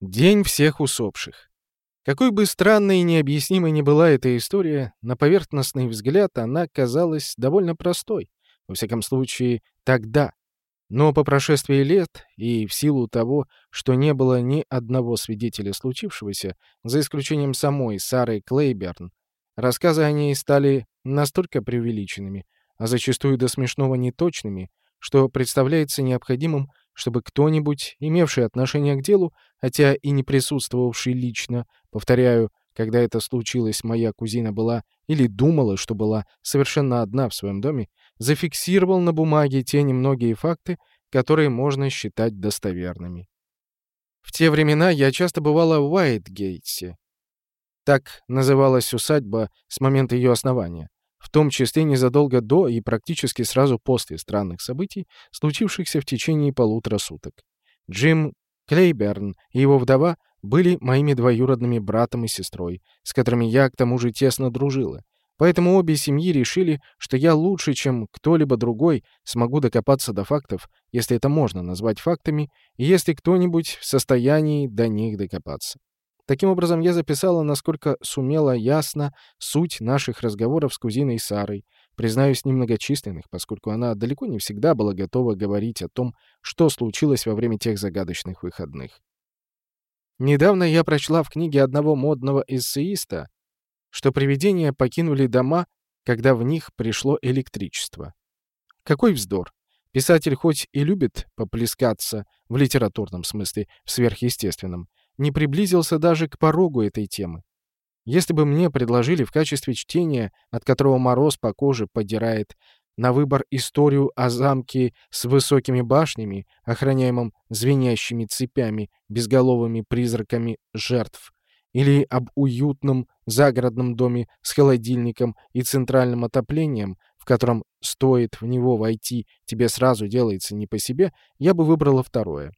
День всех усопших. Какой бы странной и необъяснимой ни была эта история, на поверхностный взгляд она казалась довольно простой. Во всяком случае, тогда. Но по прошествии лет и в силу того, что не было ни одного свидетеля случившегося, за исключением самой Сары Клейберн, рассказы о ней стали настолько преувеличенными, а зачастую до смешного неточными, что представляется необходимым чтобы кто-нибудь, имевший отношение к делу, хотя и не присутствовавший лично, повторяю, когда это случилось, моя кузина была или думала, что была совершенно одна в своем доме, зафиксировал на бумаге те немногие факты, которые можно считать достоверными. В те времена я часто бывала в Уайтгейтсе. Так называлась усадьба с момента ее основания в том числе незадолго до и практически сразу после странных событий, случившихся в течение полутора суток. Джим Клейберн и его вдова были моими двоюродными братом и сестрой, с которыми я, к тому же, тесно дружила. Поэтому обе семьи решили, что я лучше, чем кто-либо другой, смогу докопаться до фактов, если это можно назвать фактами, и если кто-нибудь в состоянии до них докопаться. Таким образом, я записала, насколько сумела ясно, суть наших разговоров с кузиной Сарой, признаюсь, немногочисленных, поскольку она далеко не всегда была готова говорить о том, что случилось во время тех загадочных выходных. Недавно я прочла в книге одного модного эссеиста, что привидения покинули дома, когда в них пришло электричество. Какой вздор! Писатель хоть и любит поплескаться в литературном смысле, в сверхъестественном, не приблизился даже к порогу этой темы. Если бы мне предложили в качестве чтения, от которого мороз по коже подирает, на выбор историю о замке с высокими башнями, охраняемом звенящими цепями, безголовыми призраками жертв, или об уютном загородном доме с холодильником и центральным отоплением, в котором стоит в него войти, тебе сразу делается не по себе, я бы выбрала второе.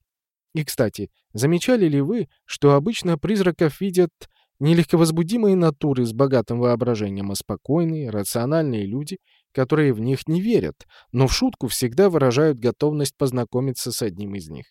И, кстати, замечали ли вы, что обычно призраков видят не легковозбудимые натуры с богатым воображением, а спокойные, рациональные люди, которые в них не верят, но в шутку всегда выражают готовность познакомиться с одним из них?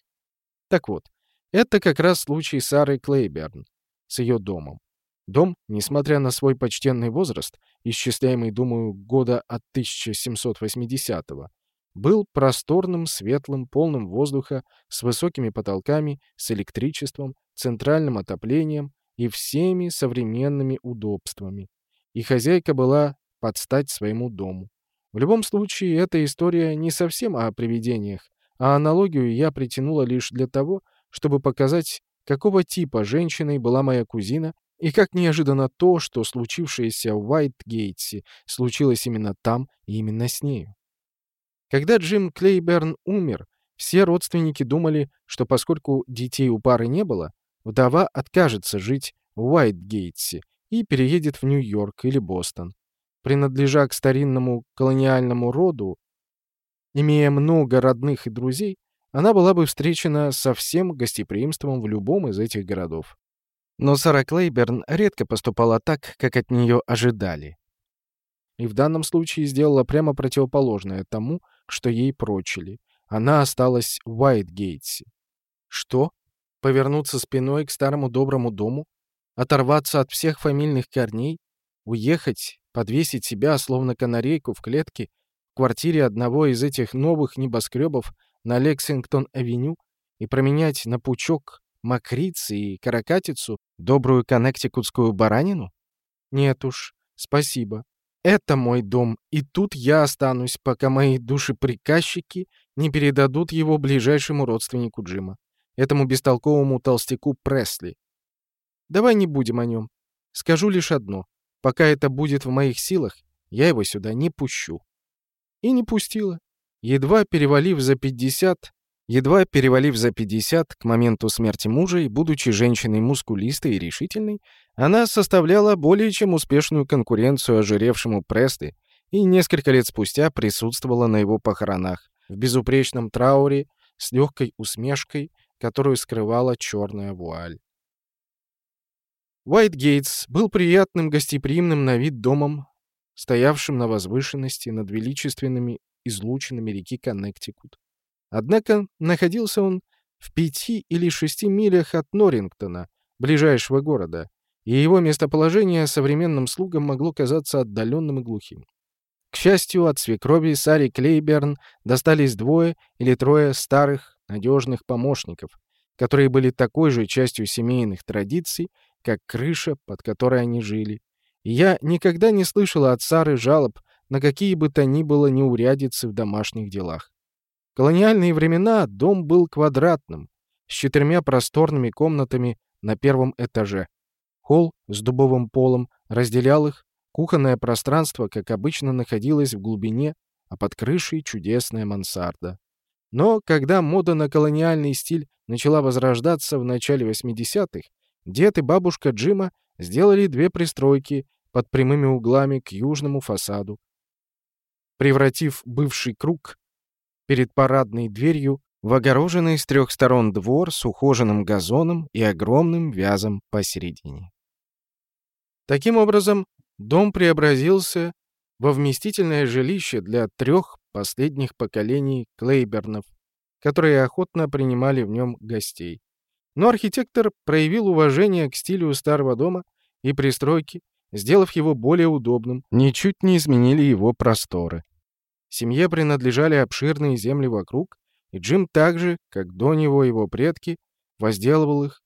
Так вот, это как раз случай Сары Клейберн с ее домом. Дом, несмотря на свой почтенный возраст, исчисляемый, думаю, года от 1780-го, был просторным, светлым, полным воздуха, с высокими потолками, с электричеством, центральным отоплением и всеми современными удобствами. И хозяйка была под стать своему дому. В любом случае, эта история не совсем о привидениях, а аналогию я притянула лишь для того, чтобы показать, какого типа женщиной была моя кузина и как неожиданно то, что случившееся в Уайтгейтсе, случилось именно там и именно с нею. Когда Джим Клейберн умер, все родственники думали, что поскольку детей у пары не было, вдова откажется жить в Уайтгейтсе и переедет в Нью-Йорк или Бостон. Принадлежа к старинному колониальному роду, имея много родных и друзей, она была бы встречена со всем гостеприимством в любом из этих городов. Но Сара Клейберн редко поступала так, как от нее ожидали. И в данном случае сделала прямо противоположное тому, что ей прочили. Она осталась в Уайтгейтсе. Что? Повернуться спиной к старому доброму дому? Оторваться от всех фамильных корней? Уехать? Подвесить себя, словно канарейку в клетке, в квартире одного из этих новых небоскребов на Лексингтон-авеню и променять на пучок макрицы и каракатицу добрую коннектикутскую баранину? Нет уж, спасибо. Это мой дом, и тут я останусь, пока мои душеприказчики не передадут его ближайшему родственнику Джима, этому бестолковому толстяку Пресли. Давай не будем о нем. Скажу лишь одно. Пока это будет в моих силах, я его сюда не пущу. И не пустила. Едва перевалив за пятьдесят, Едва перевалив за 50 к моменту смерти мужа и будучи женщиной мускулистой и решительной, она составляла более чем успешную конкуренцию ожиревшему Пресли и несколько лет спустя присутствовала на его похоронах в безупречном трауре с легкой усмешкой, которую скрывала черная вуаль. Уайтгейтс был приятным гостеприимным на вид домом, стоявшим на возвышенности над величественными излучинами реки Коннектикут. Однако находился он в пяти или шести милях от Норрингтона, ближайшего города, и его местоположение современным слугам могло казаться отдаленным и глухим. К счастью, от свекрови Сари Клейберн достались двое или трое старых, надежных помощников, которые были такой же частью семейных традиций, как крыша, под которой они жили. И я никогда не слышала от Сары жалоб на какие бы то ни было неурядицы в домашних делах. Колониальные времена дом был квадратным, с четырьмя просторными комнатами на первом этаже. Холл с дубовым полом разделял их, кухонное пространство, как обычно, находилось в глубине, а под крышей чудесная мансарда. Но когда мода на колониальный стиль начала возрождаться в начале 80-х, дед и бабушка Джима сделали две пристройки под прямыми углами к южному фасаду, превратив бывший круг перед парадной дверью в огороженный с трех сторон двор с ухоженным газоном и огромным вязом посередине. Таким образом, дом преобразился во вместительное жилище для трех последних поколений Клейбернов, которые охотно принимали в нем гостей. Но архитектор проявил уважение к стилю старого дома и пристройки, сделав его более удобным, ничуть не изменили его просторы. Семье принадлежали обширные земли вокруг, и Джим так же, как до него его предки, возделывал их.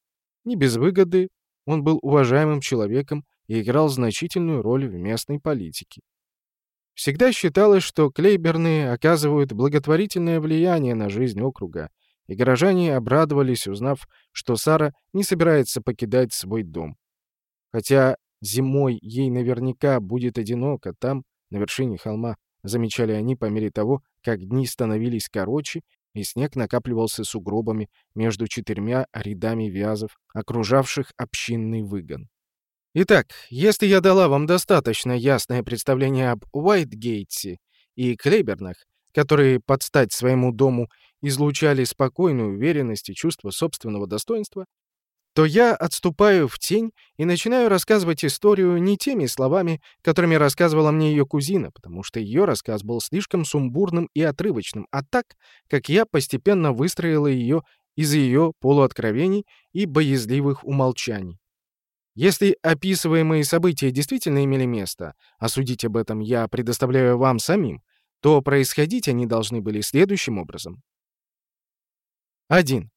Не без выгоды, он был уважаемым человеком и играл значительную роль в местной политике. Всегда считалось, что клейберны оказывают благотворительное влияние на жизнь округа, и горожане обрадовались, узнав, что Сара не собирается покидать свой дом. Хотя зимой ей наверняка будет одиноко там, на вершине холма, замечали они по мере того, как дни становились короче, и снег накапливался сугробами между четырьмя рядами вязов, окружавших общинный выгон. Итак, если я дала вам достаточно ясное представление об Уайтгейтсе и Клейбернах, которые под стать своему дому излучали спокойную уверенность и чувство собственного достоинства, то я отступаю в тень и начинаю рассказывать историю не теми словами, которыми рассказывала мне ее кузина, потому что ее рассказ был слишком сумбурным и отрывочным, а так, как я постепенно выстроила ее из ее полуоткровений и боязливых умолчаний. Если описываемые события действительно имели место, а судить об этом я предоставляю вам самим, то происходить они должны были следующим образом. 1.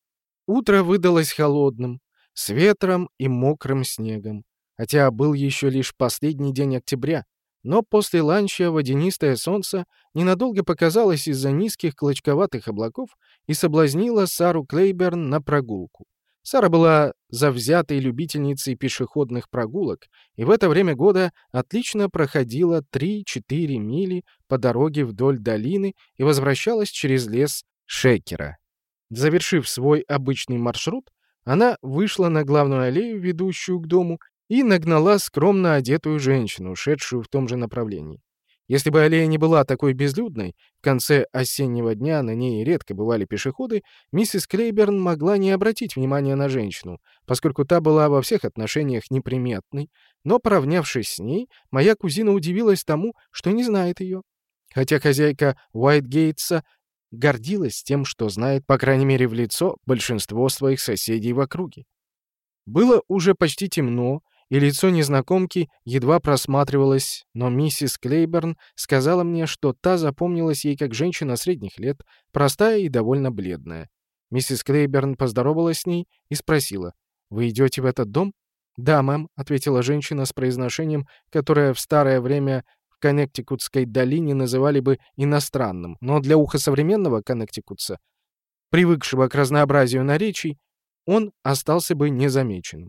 Утро выдалось холодным, с ветром и мокрым снегом, хотя был еще лишь последний день октября, но после ланча водянистое солнце ненадолго показалось из-за низких клочковатых облаков и соблазнило Сару Клейберн на прогулку. Сара была завзятой любительницей пешеходных прогулок и в это время года отлично проходила 3-4 мили по дороге вдоль долины и возвращалась через лес Шекера. Завершив свой обычный маршрут, она вышла на главную аллею, ведущую к дому, и нагнала скромно одетую женщину, шедшую в том же направлении. Если бы аллея не была такой безлюдной, в конце осеннего дня на ней редко бывали пешеходы, миссис Клейберн могла не обратить внимания на женщину, поскольку та была во всех отношениях неприметной, но, поравнявшись с ней, моя кузина удивилась тому, что не знает ее. Хотя хозяйка Уайтгейтса гордилась тем, что знает, по крайней мере, в лицо большинство своих соседей в округе. Было уже почти темно, и лицо незнакомки едва просматривалось, но миссис Клейберн сказала мне, что та запомнилась ей как женщина средних лет, простая и довольно бледная. Миссис Клейберн поздоровалась с ней и спросила, «Вы идете в этот дом?» «Да, мэм», — ответила женщина с произношением, которое в старое время в Коннектикутской долине называли бы иностранным, но для уха современного Коннектикутса, привыкшего к разнообразию наречий, он остался бы незамеченным.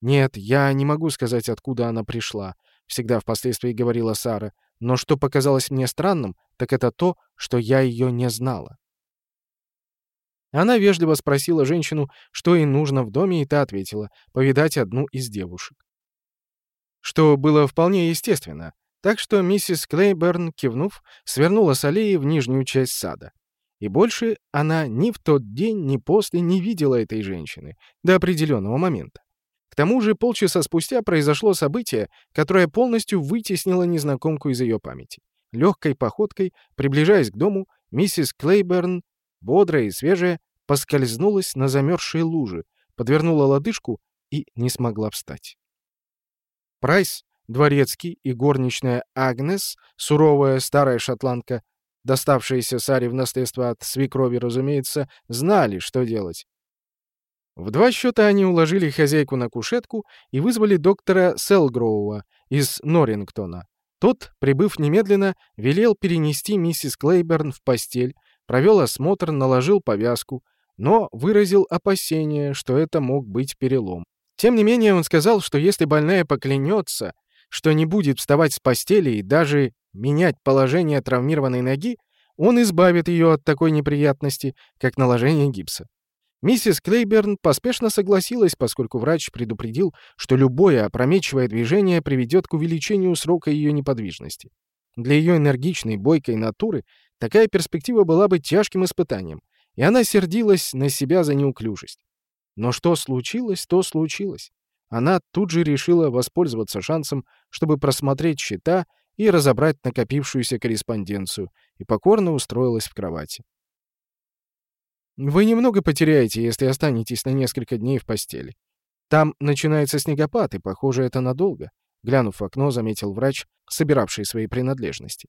«Нет, я не могу сказать, откуда она пришла», — всегда впоследствии говорила Сара, «но что показалось мне странным, так это то, что я ее не знала». Она вежливо спросила женщину, что ей нужно в доме, и та ответила — повидать одну из девушек. Что было вполне естественно, так что миссис Клейберн, кивнув, свернула с аллеи в нижнюю часть сада. И больше она ни в тот день, ни после не видела этой женщины до определенного момента. К тому же полчаса спустя произошло событие, которое полностью вытеснило незнакомку из ее памяти. Легкой походкой, приближаясь к дому, миссис Клейберн, бодрая и свежая, поскользнулась на замерзшей луже, подвернула лодыжку и не смогла встать. Прайс, дворецкий и горничная Агнес, суровая старая шотландка, доставшаяся Саре в наследство от свекрови, разумеется, знали, что делать. В два счета они уложили хозяйку на кушетку и вызвали доктора Селгроува из Норрингтона. Тот, прибыв немедленно, велел перенести миссис Клейберн в постель, провел осмотр, наложил повязку, но выразил опасение, что это мог быть перелом. Тем не менее, он сказал, что если больная поклянется, что не будет вставать с постели и даже менять положение травмированной ноги, он избавит ее от такой неприятности, как наложение гипса. Миссис Клейберн поспешно согласилась, поскольку врач предупредил, что любое опрометчивое движение приведет к увеличению срока ее неподвижности. Для ее энергичной, бойкой натуры такая перспектива была бы тяжким испытанием, и она сердилась на себя за неуклюжесть. Но что случилось, то случилось. Она тут же решила воспользоваться шансом, чтобы просмотреть счета и разобрать накопившуюся корреспонденцию, и покорно устроилась в кровати. Вы немного потеряете, если останетесь на несколько дней в постели. Там начинается снегопад, и, похоже, это надолго. Глянув в окно, заметил врач, собиравший свои принадлежности.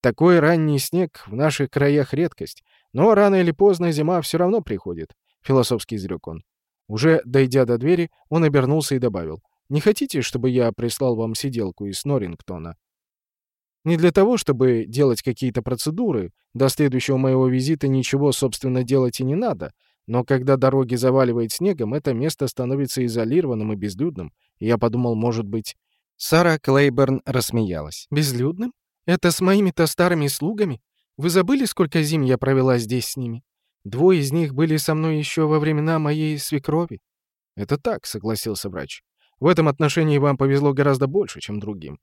Такой ранний снег в наших краях редкость, но рано или поздно зима все равно приходит, — философски изрек он. Уже дойдя до двери, он обернулся и добавил. «Не хотите, чтобы я прислал вам сиделку из Норрингтона? Не для того, чтобы делать какие-то процедуры, до следующего моего визита ничего, собственно, делать и не надо, но когда дороги заваливает снегом, это место становится изолированным и безлюдным, и я подумал, может быть... Сара Клейберн рассмеялась. «Безлюдным? Это с моими-то старыми слугами? Вы забыли, сколько зим я провела здесь с ними? Двое из них были со мной еще во времена моей свекрови». «Это так», — согласился врач. «В этом отношении вам повезло гораздо больше, чем другим.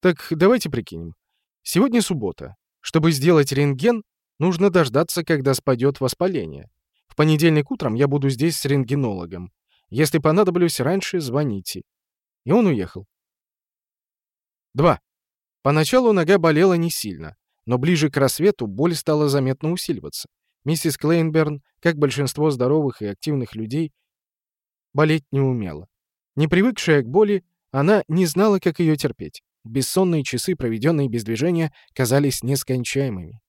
Так давайте прикинем. Сегодня суббота. Чтобы сделать рентген, нужно дождаться, когда спадет воспаление. В понедельник утром я буду здесь с рентгенологом. Если понадоблюсь раньше, звоните. И он уехал. 2. Поначалу нога болела не сильно, но ближе к рассвету боль стала заметно усиливаться. Миссис Клейнберн, как большинство здоровых и активных людей, болеть не умела. Не привыкшая к боли, она не знала, как ее терпеть. Бессонные часы, проведенные без движения, казались нескончаемыми.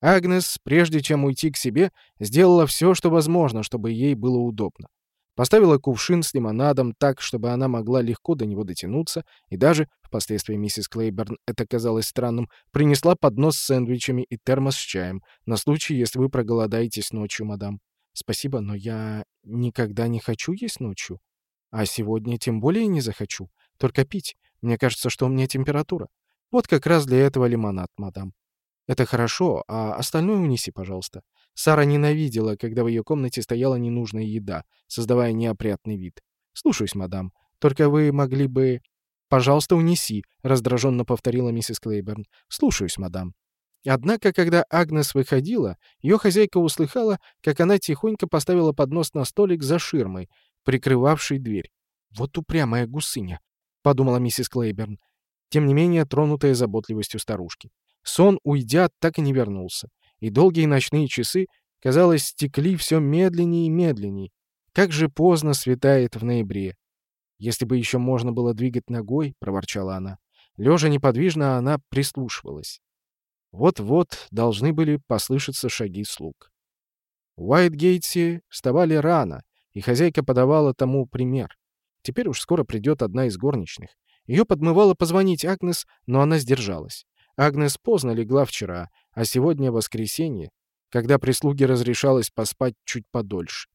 Агнес, прежде чем уйти к себе, сделала все, что возможно, чтобы ей было удобно. Поставила кувшин с лимонадом так, чтобы она могла легко до него дотянуться, и даже, впоследствии миссис Клейберн это казалось странным, принесла поднос с сэндвичами и термос с чаем, на случай, если вы проголодаетесь ночью, мадам. Спасибо, но я никогда не хочу есть ночью. А сегодня тем более не захочу. Только пить. Мне кажется, что у меня температура. Вот как раз для этого лимонад, мадам. Это хорошо, а остальное унеси, пожалуйста. Сара ненавидела, когда в ее комнате стояла ненужная еда, создавая неопрятный вид. Слушаюсь, мадам. Только вы могли бы... «Пожалуйста, унеси», — раздраженно повторила миссис Клейберн. «Слушаюсь, мадам». Однако, когда Агнес выходила, ее хозяйка услыхала, как она тихонько поставила поднос на столик за ширмой, прикрывавшей дверь. «Вот упрямая гусыня!» — подумала миссис Клейберн, тем не менее тронутая заботливостью старушки. Сон, уйдя, так и не вернулся, и долгие ночные часы, казалось, стекли все медленнее и медленнее. Как же поздно светает в ноябре. «Если бы еще можно было двигать ногой», — проворчала она. Лежа неподвижно, она прислушивалась. Вот-вот должны были послышаться шаги слуг. В Уайтгейтсе вставали рано, и хозяйка подавала тому пример. Теперь уж скоро придет одна из горничных. Ее подмывало позвонить Агнес, но она сдержалась. Агнес поздно легла вчера, а сегодня воскресенье, когда прислуге разрешалось поспать чуть подольше.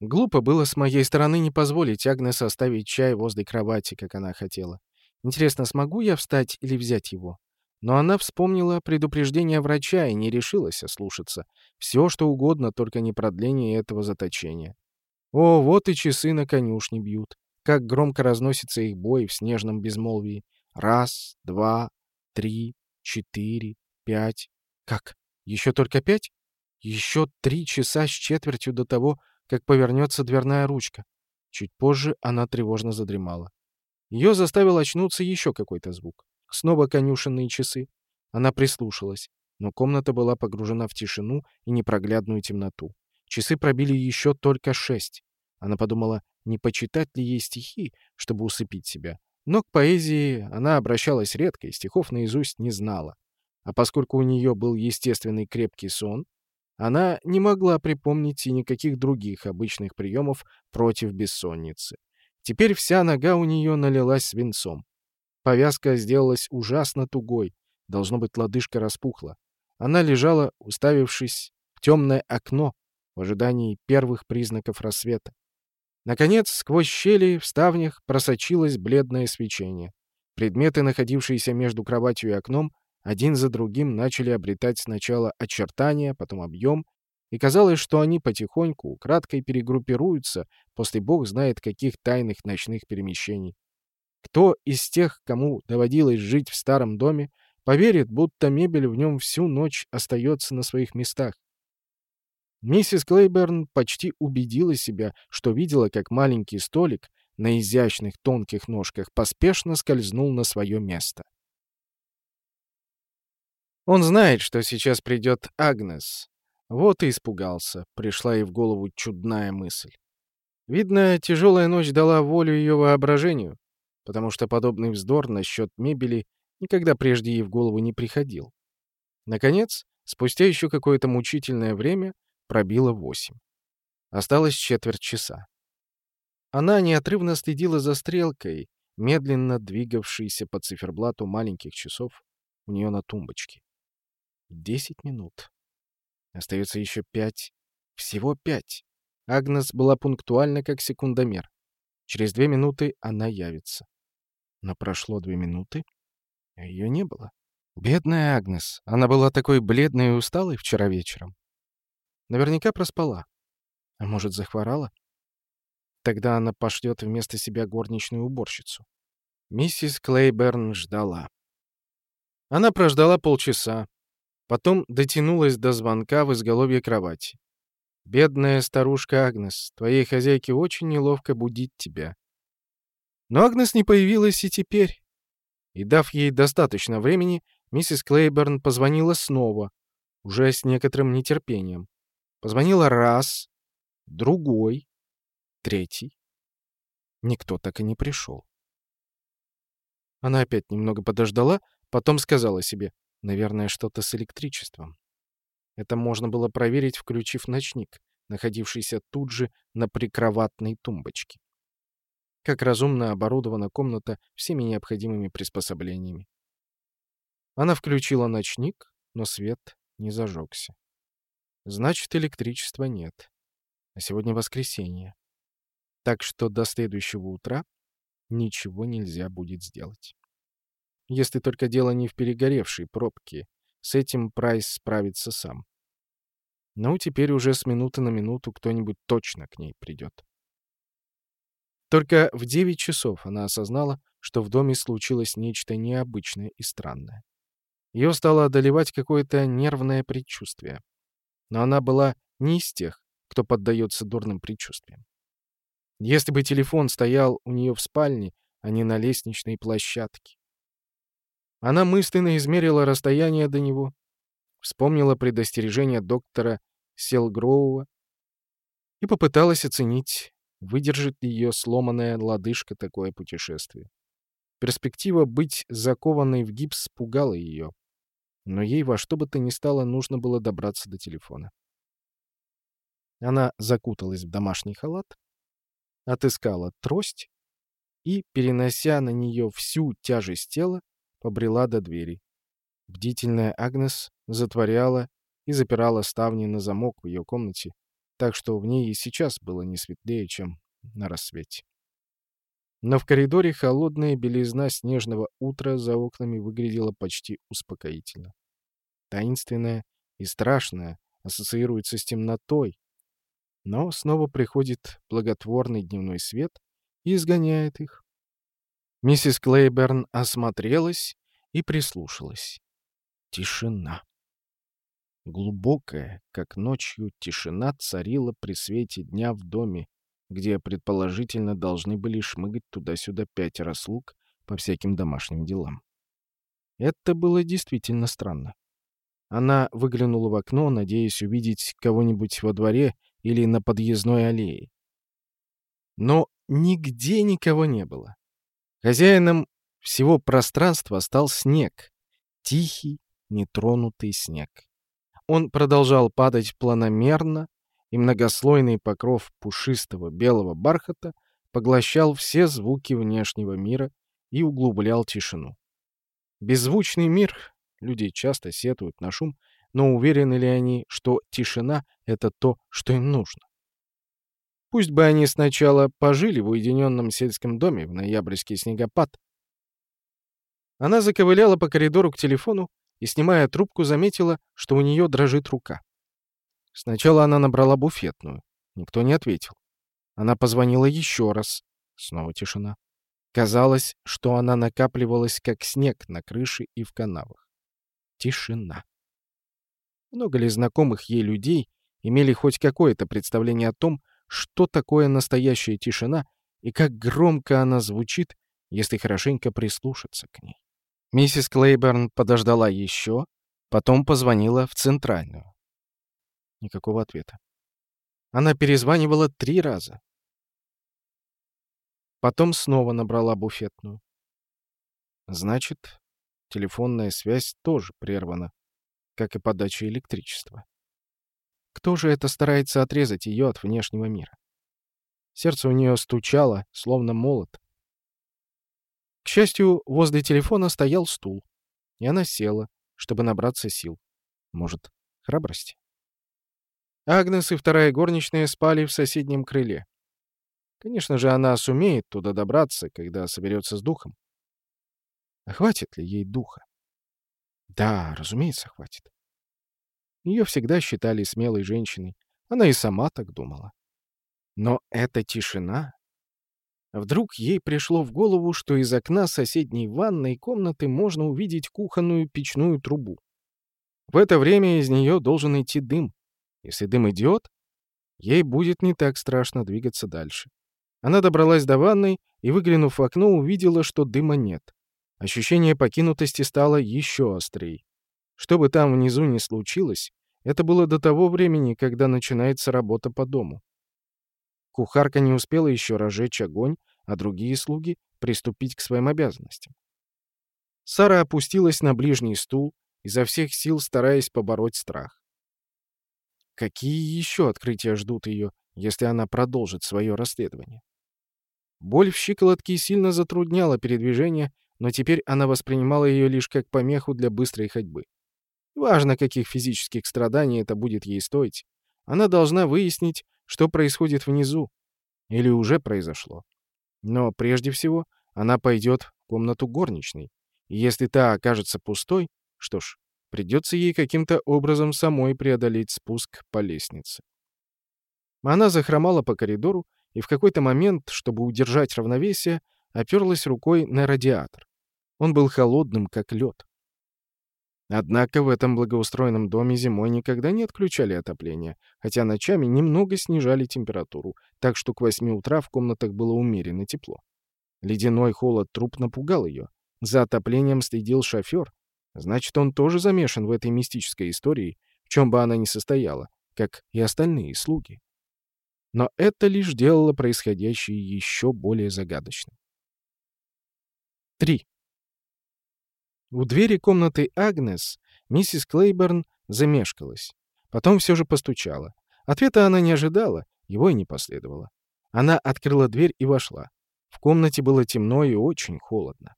Глупо было с моей стороны не позволить Агнес оставить чай возле кровати, как она хотела. Интересно, смогу я встать или взять его? Но она вспомнила предупреждение врача и не решилась ослушаться. Все, что угодно, только не продление этого заточения. О, вот и часы на конюшне бьют. Как громко разносится их бой в снежном безмолвии. Раз, два, три, четыре, пять. Как? Еще только пять? Еще три часа с четвертью до того, как повернется дверная ручка. Чуть позже она тревожно задремала. Ее заставил очнуться еще какой-то звук. Снова конюшенные часы. Она прислушалась, но комната была погружена в тишину и непроглядную темноту. Часы пробили еще только шесть. Она подумала, не почитать ли ей стихи, чтобы усыпить себя. Но к поэзии она обращалась редко и стихов наизусть не знала. А поскольку у нее был естественный крепкий сон, она не могла припомнить и никаких других обычных приемов против бессонницы. Теперь вся нога у нее налилась свинцом. Повязка сделалась ужасно тугой. Должно быть, лодыжка распухла. Она лежала, уставившись в темное окно, в ожидании первых признаков рассвета. Наконец, сквозь щели в ставнях просочилось бледное свечение. Предметы, находившиеся между кроватью и окном, один за другим начали обретать сначала очертания, потом объем, и казалось, что они потихоньку, украдкой перегруппируются после бог знает каких тайных ночных перемещений. Кто из тех, кому доводилось жить в старом доме, поверит, будто мебель в нем всю ночь остается на своих местах? Миссис Клейберн почти убедила себя, что видела, как маленький столик на изящных тонких ножках поспешно скользнул на свое место. Он знает, что сейчас придет Агнес. Вот и испугался, пришла ей в голову чудная мысль. Видно, тяжелая ночь дала волю ее воображению, потому что подобный вздор насчет мебели никогда прежде ей в голову не приходил. Наконец, спустя еще какое-то мучительное время, пробило восемь. Осталось четверть часа. Она неотрывно следила за стрелкой, медленно двигавшейся по циферблату маленьких часов у нее на тумбочке. Десять минут. Остается еще пять. Всего пять. Агнес была пунктуальна, как секундомер. Через две минуты она явится. Но прошло две минуты, а ее не было. Бедная Агнес. Она была такой бледной и усталой вчера вечером. Наверняка проспала. А может, захворала? Тогда она пошлет вместо себя горничную уборщицу. Миссис Клейберн ждала. Она прождала полчаса, потом дотянулась до звонка в изголовье кровати. «Бедная старушка Агнес, твоей хозяйке очень неловко будить тебя». Но Агнес не появилась и теперь. И дав ей достаточно времени, миссис Клейберн позвонила снова, уже с некоторым нетерпением. Позвонила раз, другой, третий. Никто так и не пришел. Она опять немного подождала, потом сказала себе, наверное, что-то с электричеством. Это можно было проверить, включив ночник, находившийся тут же на прикроватной тумбочке. Как разумно оборудована комната всеми необходимыми приспособлениями. Она включила ночник, но свет не зажегся. Значит, электричества нет. А сегодня воскресенье. Так что до следующего утра ничего нельзя будет сделать. Если только дело не в перегоревшей пробке. С этим Прайс справится сам. Ну, теперь уже с минуты на минуту кто-нибудь точно к ней придет. Только в девять часов она осознала, что в доме случилось нечто необычное и странное. Ее стало одолевать какое-то нервное предчувствие но она была не из тех, кто поддается дурным предчувствиям. Если бы телефон стоял у нее в спальне, а не на лестничной площадке. Она мысленно измерила расстояние до него, вспомнила предостережение доктора Селгроува и попыталась оценить, выдержит ли ее сломанная лодыжка такое путешествие. Перспектива быть закованной в гипс пугала ее но ей во что бы то ни стало нужно было добраться до телефона. Она закуталась в домашний халат, отыскала трость и, перенося на нее всю тяжесть тела, побрела до двери. Бдительная Агнес затворяла и запирала ставни на замок в ее комнате, так что в ней и сейчас было не светлее, чем на рассвете. Но в коридоре холодная белизна снежного утра за окнами выглядела почти успокоительно. Таинственное и страшное ассоциируется с темнотой, но снова приходит благотворный дневной свет и изгоняет их. Миссис Клейберн осмотрелась и прислушалась. Тишина. Глубокая, как ночью, тишина царила при свете дня в доме, где, предположительно, должны были шмыгать туда-сюда пятеро слуг по всяким домашним делам. Это было действительно странно. Она выглянула в окно, надеясь увидеть кого-нибудь во дворе, или на подъездной аллее. Но нигде никого не было. Хозяином всего пространства стал снег. Тихий, нетронутый снег. Он продолжал падать планомерно, и многослойный покров пушистого белого бархата поглощал все звуки внешнего мира и углублял тишину. Беззвучный мир, люди часто сетуют на шум, но уверены ли они, что тишина — это то, что им нужно? Пусть бы они сначала пожили в уединенном сельском доме в ноябрьский снегопад. Она заковыляла по коридору к телефону и, снимая трубку, заметила, что у нее дрожит рука. Сначала она набрала буфетную. Никто не ответил. Она позвонила еще раз. Снова тишина. Казалось, что она накапливалась, как снег на крыше и в канавах. Тишина. Много ли знакомых ей людей имели хоть какое-то представление о том, что такое настоящая тишина и как громко она звучит, если хорошенько прислушаться к ней. Миссис Клейберн подождала еще, потом позвонила в центральную. Никакого ответа. Она перезванивала три раза. Потом снова набрала буфетную. Значит, телефонная связь тоже прервана, как и подача электричества. Кто же это старается отрезать ее от внешнего мира? Сердце у нее стучало, словно молот. К счастью, возле телефона стоял стул, и она села, чтобы набраться сил. Может, храбрости? Агнес и вторая горничная спали в соседнем крыле. Конечно же, она сумеет туда добраться, когда соберется с духом. А хватит ли ей духа? Да, разумеется, хватит. Ее всегда считали смелой женщиной. Она и сама так думала. Но эта тишина... Вдруг ей пришло в голову, что из окна соседней ванной комнаты можно увидеть кухонную печную трубу. В это время из нее должен идти дым. Если дым идет, ей будет не так страшно двигаться дальше. Она добралась до ванной и, выглянув в окно, увидела, что дыма нет. Ощущение покинутости стало еще острее. Что бы там внизу ни случилось, это было до того времени, когда начинается работа по дому. Кухарка не успела еще разжечь огонь, а другие слуги — приступить к своим обязанностям. Сара опустилась на ближний стул, изо всех сил стараясь побороть страх. Какие еще открытия ждут ее, если она продолжит свое расследование? Боль в щиколотке сильно затрудняла передвижение, но теперь она воспринимала ее лишь как помеху для быстрой ходьбы. Важно, каких физических страданий это будет ей стоить. Она должна выяснить, что происходит внизу. Или уже произошло. Но прежде всего она пойдет в комнату горничной. И если та окажется пустой, что ж, придется ей каким-то образом самой преодолеть спуск по лестнице. Она захромала по коридору и в какой-то момент, чтобы удержать равновесие, оперлась рукой на радиатор. Он был холодным, как лед. Однако в этом благоустроенном доме зимой никогда не отключали отопление, хотя ночами немного снижали температуру, так что к восьми утра в комнатах было умеренно тепло. Ледяной холод труб напугал ее. За отоплением следил шофер. Значит, он тоже замешан в этой мистической истории, в чем бы она ни состояла, как и остальные слуги. Но это лишь делало происходящее еще более загадочным. 3. У двери комнаты Агнес миссис Клейберн замешкалась. Потом все же постучала. Ответа она не ожидала, его и не последовало. Она открыла дверь и вошла. В комнате было темно и очень холодно.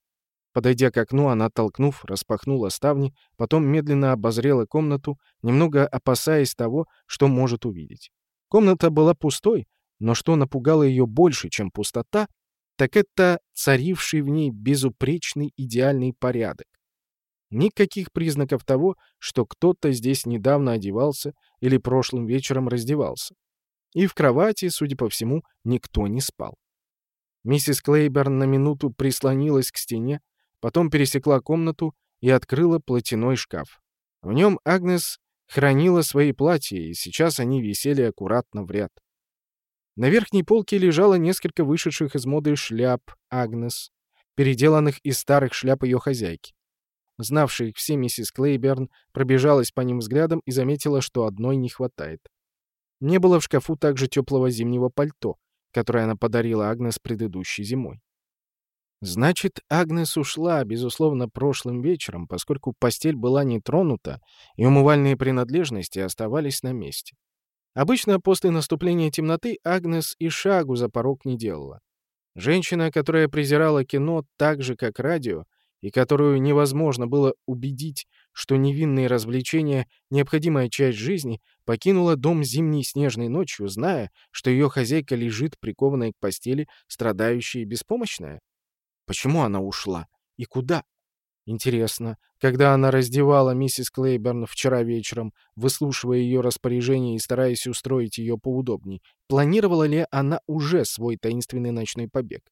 Подойдя к окну, она, толкнув, распахнула ставни, потом медленно обозрела комнату, немного опасаясь того, что может увидеть. Комната была пустой, но что напугало ее больше, чем пустота, так это царивший в ней безупречный идеальный порядок. Никаких признаков того, что кто-то здесь недавно одевался или прошлым вечером раздевался. И в кровати, судя по всему, никто не спал. Миссис Клейберн на минуту прислонилась к стене, потом пересекла комнату и открыла платяной шкаф. В нем Агнес хранила свои платья, и сейчас они висели аккуратно в ряд. На верхней полке лежало несколько вышедших из моды шляп Агнес, переделанных из старых шляп ее хозяйки. Знавшая их все миссис Клейберн пробежалась по ним взглядом и заметила, что одной не хватает. Не было в шкафу также теплого зимнего пальто, которое она подарила Агнес предыдущей зимой. Значит, Агнес ушла, безусловно, прошлым вечером, поскольку постель была не тронута, и умывальные принадлежности оставались на месте. Обычно после наступления темноты Агнес и шагу за порог не делала. Женщина, которая презирала кино так же, как радио, и которую невозможно было убедить, что невинные развлечения — необходимая часть жизни, покинула дом зимней снежной ночью, зная, что ее хозяйка лежит прикованная к постели, страдающая и беспомощная? Почему она ушла? И куда? Интересно, когда она раздевала миссис Клейберн вчера вечером, выслушивая ее распоряжение и стараясь устроить ее поудобней, планировала ли она уже свой таинственный ночной побег?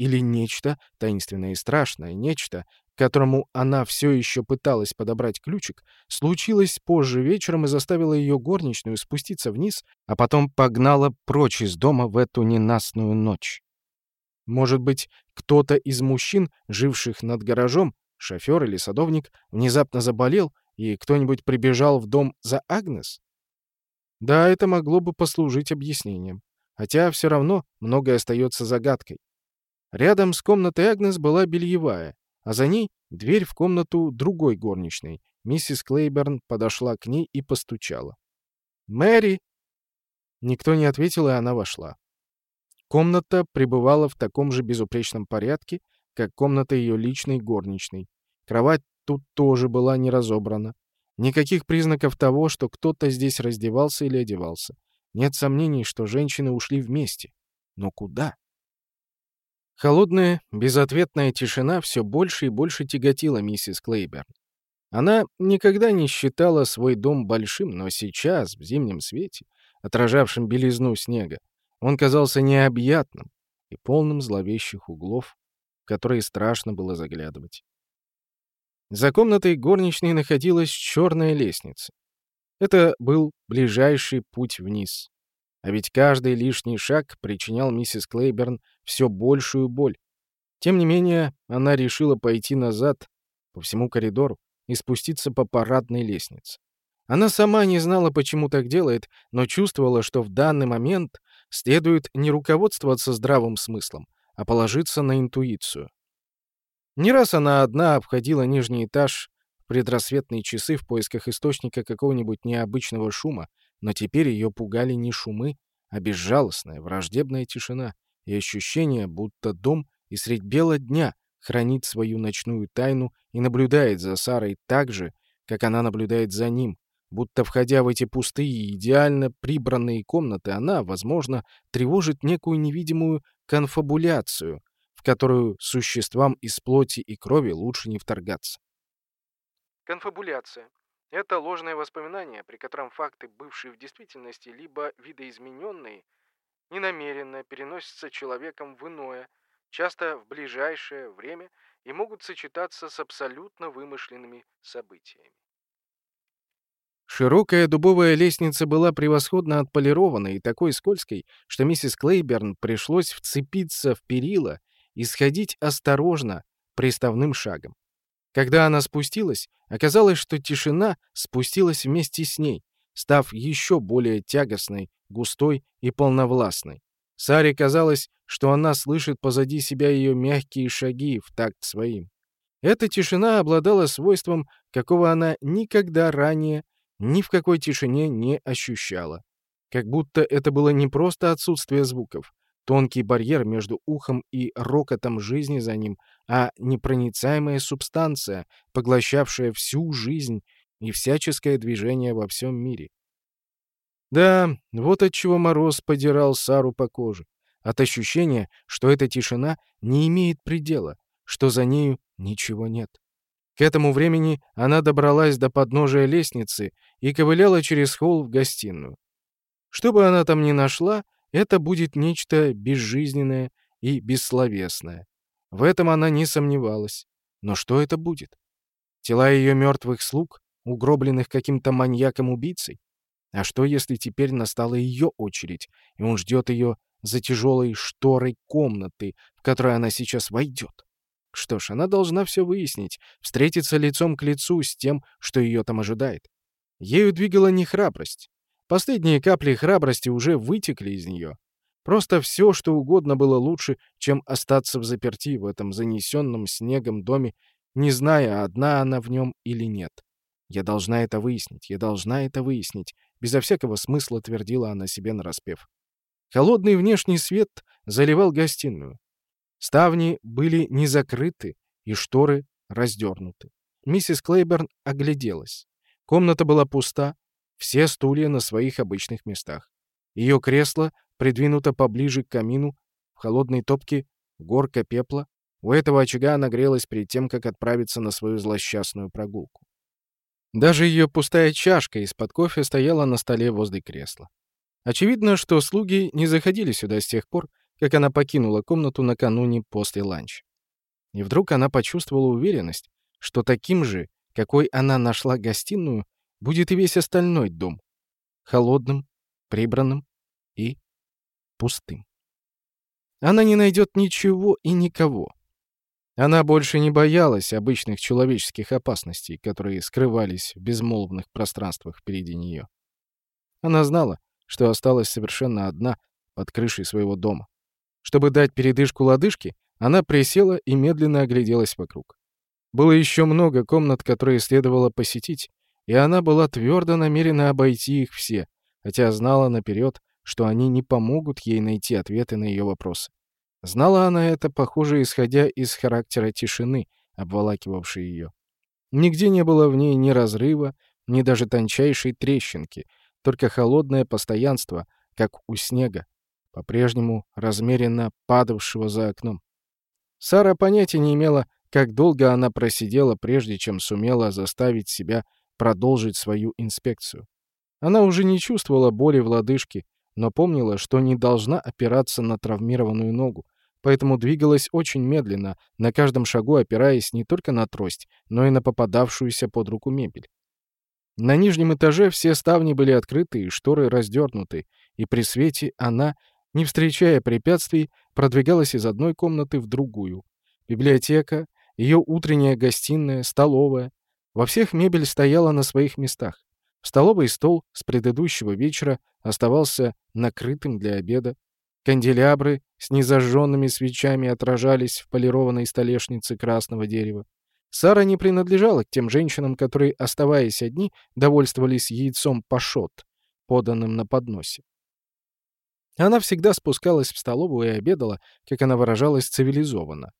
Или нечто, таинственное и страшное, нечто, которому она все еще пыталась подобрать ключик, случилось позже вечером и заставило ее горничную спуститься вниз, а потом погнала прочь из дома в эту ненастную ночь. Может быть, кто-то из мужчин, живших над гаражом, шофер или садовник, внезапно заболел, и кто-нибудь прибежал в дом за Агнес? Да, это могло бы послужить объяснением. Хотя все равно многое остается загадкой. Рядом с комнатой Агнес была бельевая, а за ней дверь в комнату другой горничной. Миссис Клейберн подошла к ней и постучала. «Мэри!» Никто не ответил, и она вошла. Комната пребывала в таком же безупречном порядке, как комната ее личной горничной. Кровать тут тоже была не разобрана. Никаких признаков того, что кто-то здесь раздевался или одевался. Нет сомнений, что женщины ушли вместе. Но куда? Холодная, безответная тишина все больше и больше тяготила миссис Клейберн. Она никогда не считала свой дом большим, но сейчас, в зимнем свете, отражавшем белизну снега, он казался необъятным и полным зловещих углов, в которые страшно было заглядывать. За комнатой горничной находилась черная лестница. Это был ближайший путь вниз. А ведь каждый лишний шаг причинял миссис Клейберн все большую боль. Тем не менее, она решила пойти назад по всему коридору и спуститься по парадной лестнице. Она сама не знала, почему так делает, но чувствовала, что в данный момент следует не руководствоваться здравым смыслом, а положиться на интуицию. Не раз она одна обходила нижний этаж в предрассветные часы в поисках источника какого-нибудь необычного шума, но теперь ее пугали не шумы, а безжалостная, враждебная тишина и ощущение, будто дом и средь бела дня хранит свою ночную тайну и наблюдает за Сарой так же, как она наблюдает за ним, Будто, входя в эти пустые, идеально прибранные комнаты, она, возможно, тревожит некую невидимую конфабуляцию, в которую существам из плоти и крови лучше не вторгаться. Конфабуляция — это ложное воспоминание, при котором факты, бывшие в действительности, либо видоизмененные, ненамеренно переносятся человеком в иное, часто в ближайшее время и могут сочетаться с абсолютно вымышленными событиями. Широкая дубовая лестница была превосходно отполирована и такой скользкой, что миссис Клейберн пришлось вцепиться в перила и сходить осторожно, приставным шагом. Когда она спустилась, оказалось, что тишина спустилась вместе с ней, став еще более тягостной, густой и полновластной. Саре казалось, что она слышит позади себя ее мягкие шаги в такт своим. Эта тишина обладала свойством, какого она никогда ранее ни в какой тишине не ощущала. Как будто это было не просто отсутствие звуков, тонкий барьер между ухом и рокотом жизни за ним, а непроницаемая субстанция, поглощавшая всю жизнь и всяческое движение во всем мире. Да, вот от чего мороз подирал Сару по коже. От ощущения, что эта тишина не имеет предела, что за нею ничего нет. К этому времени она добралась до подножия лестницы и ковыляла через холл в гостиную. Что бы она там ни нашла, это будет нечто безжизненное и бессловесное. В этом она не сомневалась. Но что это будет? Тела ее мертвых слуг, угробленных каким-то маньяком-убийцей? А что, если теперь настала ее очередь, и он ждет ее за тяжелой шторой комнаты, в которой она сейчас войдет? Что ж, она должна все выяснить, встретиться лицом к лицу с тем, что ее там ожидает. Ею двигала не храбрость. Последние капли храбрости уже вытекли из нее. Просто все, что угодно было лучше, чем остаться в заперти в этом занесенном снегом доме, не зная, одна она в нем или нет. «Я должна это выяснить, я должна это выяснить», — безо всякого смысла твердила она себе нараспев. Холодный внешний свет заливал гостиную. Ставни были не закрыты, и шторы раздернуты. Миссис Клейберн огляделась. Комната была пуста, все стулья на своих обычных местах. Ее кресло придвинуто поближе к камину, в холодной топке горка пепла. У этого очага она грелась перед тем, как отправиться на свою злосчастную прогулку. Даже ее пустая чашка из-под кофе стояла на столе возле кресла. Очевидно, что слуги не заходили сюда с тех пор, как она покинула комнату накануне после ланча. И вдруг она почувствовала уверенность, что таким же, какой она нашла гостиную, будет и весь остальной дом. Холодным, прибранным пустым. Она не найдет ничего и никого. Она больше не боялась обычных человеческих опасностей, которые скрывались в безмолвных пространствах впереди нее. Она знала, что осталась совершенно одна под крышей своего дома. Чтобы дать передышку лодыжке, она присела и медленно огляделась вокруг. Было еще много комнат, которые следовало посетить, и она была твердо намерена обойти их все, хотя знала наперед, что они не помогут ей найти ответы на ее вопросы. Знала она это, похоже, исходя из характера тишины, обволакивавшей ее. Нигде не было в ней ни разрыва, ни даже тончайшей трещинки, только холодное постоянство, как у снега, по-прежнему размеренно падавшего за окном. Сара понятия не имела, как долго она просидела, прежде чем сумела заставить себя продолжить свою инспекцию. Она уже не чувствовала боли в лодыжке, но помнила, что не должна опираться на травмированную ногу, поэтому двигалась очень медленно, на каждом шагу опираясь не только на трость, но и на попадавшуюся под руку мебель. На нижнем этаже все ставни были открыты и шторы раздернуты, и при свете она, не встречая препятствий, продвигалась из одной комнаты в другую. Библиотека, ее утренняя гостиная, столовая. Во всех мебель стояла на своих местах. Столовый стол с предыдущего вечера оставался накрытым для обеда. Канделябры с незажженными свечами отражались в полированной столешнице красного дерева. Сара не принадлежала к тем женщинам, которые, оставаясь одни, довольствовались яйцом пашот, поданным на подносе. Она всегда спускалась в столовую и обедала, как она выражалась, цивилизованно.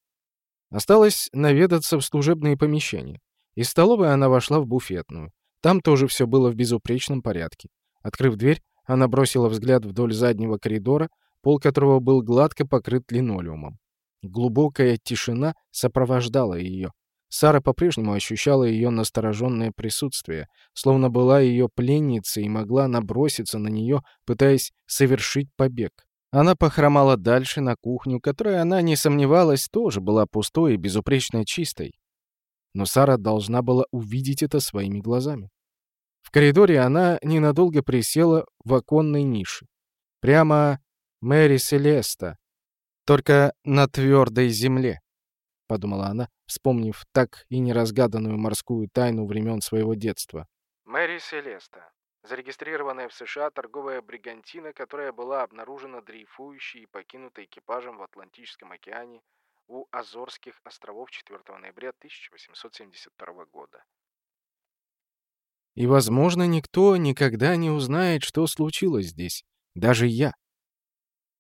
Осталось наведаться в служебные помещения. Из столовой она вошла в буфетную. Там тоже все было в безупречном порядке. Открыв дверь, она бросила взгляд вдоль заднего коридора, пол которого был гладко покрыт линолеумом. Глубокая тишина сопровождала ее. Сара по-прежнему ощущала ее настороженное присутствие, словно была ее пленницей и могла наброситься на нее, пытаясь совершить побег. Она похромала дальше на кухню, которая, она не сомневалась, тоже была пустой и безупречно чистой. Но Сара должна была увидеть это своими глазами. В коридоре она ненадолго присела в оконной нише. Прямо Мэри Селеста, только на твердой земле подумала она, вспомнив так и неразгаданную морскую тайну времен своего детства. Мэри Селеста. Зарегистрированная в США торговая бригантина, которая была обнаружена дрейфующей и покинутой экипажем в Атлантическом океане у Азорских островов 4 ноября 1872 года. И, возможно, никто никогда не узнает, что случилось здесь. Даже я.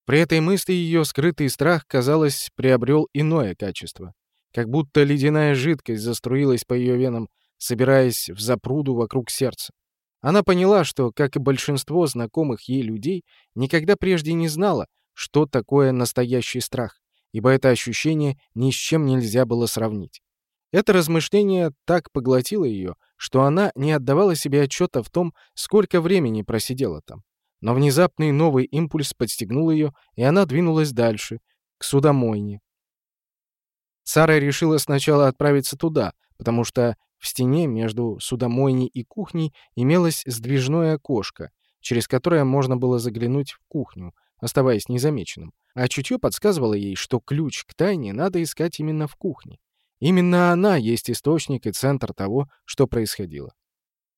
При этой мысли ее скрытый страх, казалось, приобрел иное качество как будто ледяная жидкость заструилась по ее венам, собираясь в запруду вокруг сердца. Она поняла, что, как и большинство знакомых ей людей, никогда прежде не знала, что такое настоящий страх, ибо это ощущение ни с чем нельзя было сравнить. Это размышление так поглотило ее, что она не отдавала себе отчета в том, сколько времени просидела там. Но внезапный новый импульс подстегнул ее, и она двинулась дальше, к судомойне, Сара решила сначала отправиться туда, потому что в стене между судомойней и кухней имелось сдвижное окошко, через которое можно было заглянуть в кухню, оставаясь незамеченным. А чутье подсказывало ей, что ключ к тайне надо искать именно в кухне. Именно она есть источник и центр того, что происходило.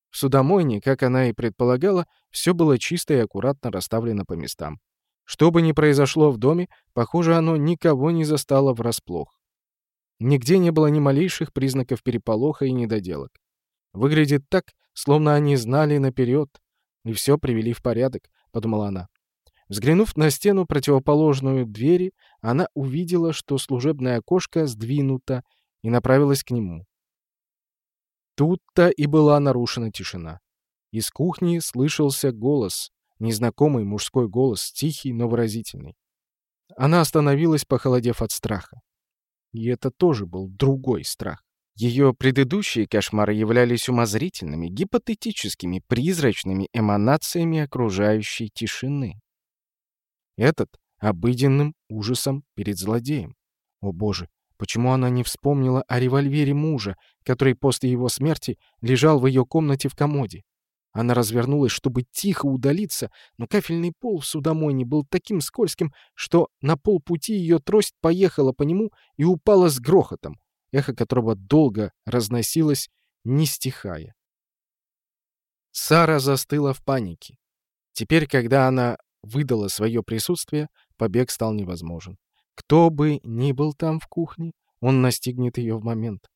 В судомойне, как она и предполагала, все было чисто и аккуратно расставлено по местам. Что бы ни произошло в доме, похоже, оно никого не застало врасплох. Нигде не было ни малейших признаков переполоха и недоделок. Выглядит так, словно они знали наперед, и все привели в порядок, — подумала она. Взглянув на стену, противоположную двери, она увидела, что служебное окошко сдвинуто, и направилась к нему. Тут-то и была нарушена тишина. Из кухни слышался голос, незнакомый мужской голос, тихий, но выразительный. Она остановилась, похолодев от страха. И это тоже был другой страх. Ее предыдущие кошмары являлись умозрительными, гипотетическими, призрачными эманациями окружающей тишины. Этот — обыденным ужасом перед злодеем. О боже, почему она не вспомнила о револьвере мужа, который после его смерти лежал в ее комнате в комоде? Она развернулась, чтобы тихо удалиться, но кафельный пол в судомойне был таким скользким, что на полпути ее трость поехала по нему и упала с грохотом, эхо которого долго разносилось, не стихая. Сара застыла в панике. Теперь, когда она выдала свое присутствие, побег стал невозможен. Кто бы ни был там в кухне, он настигнет ее в момент.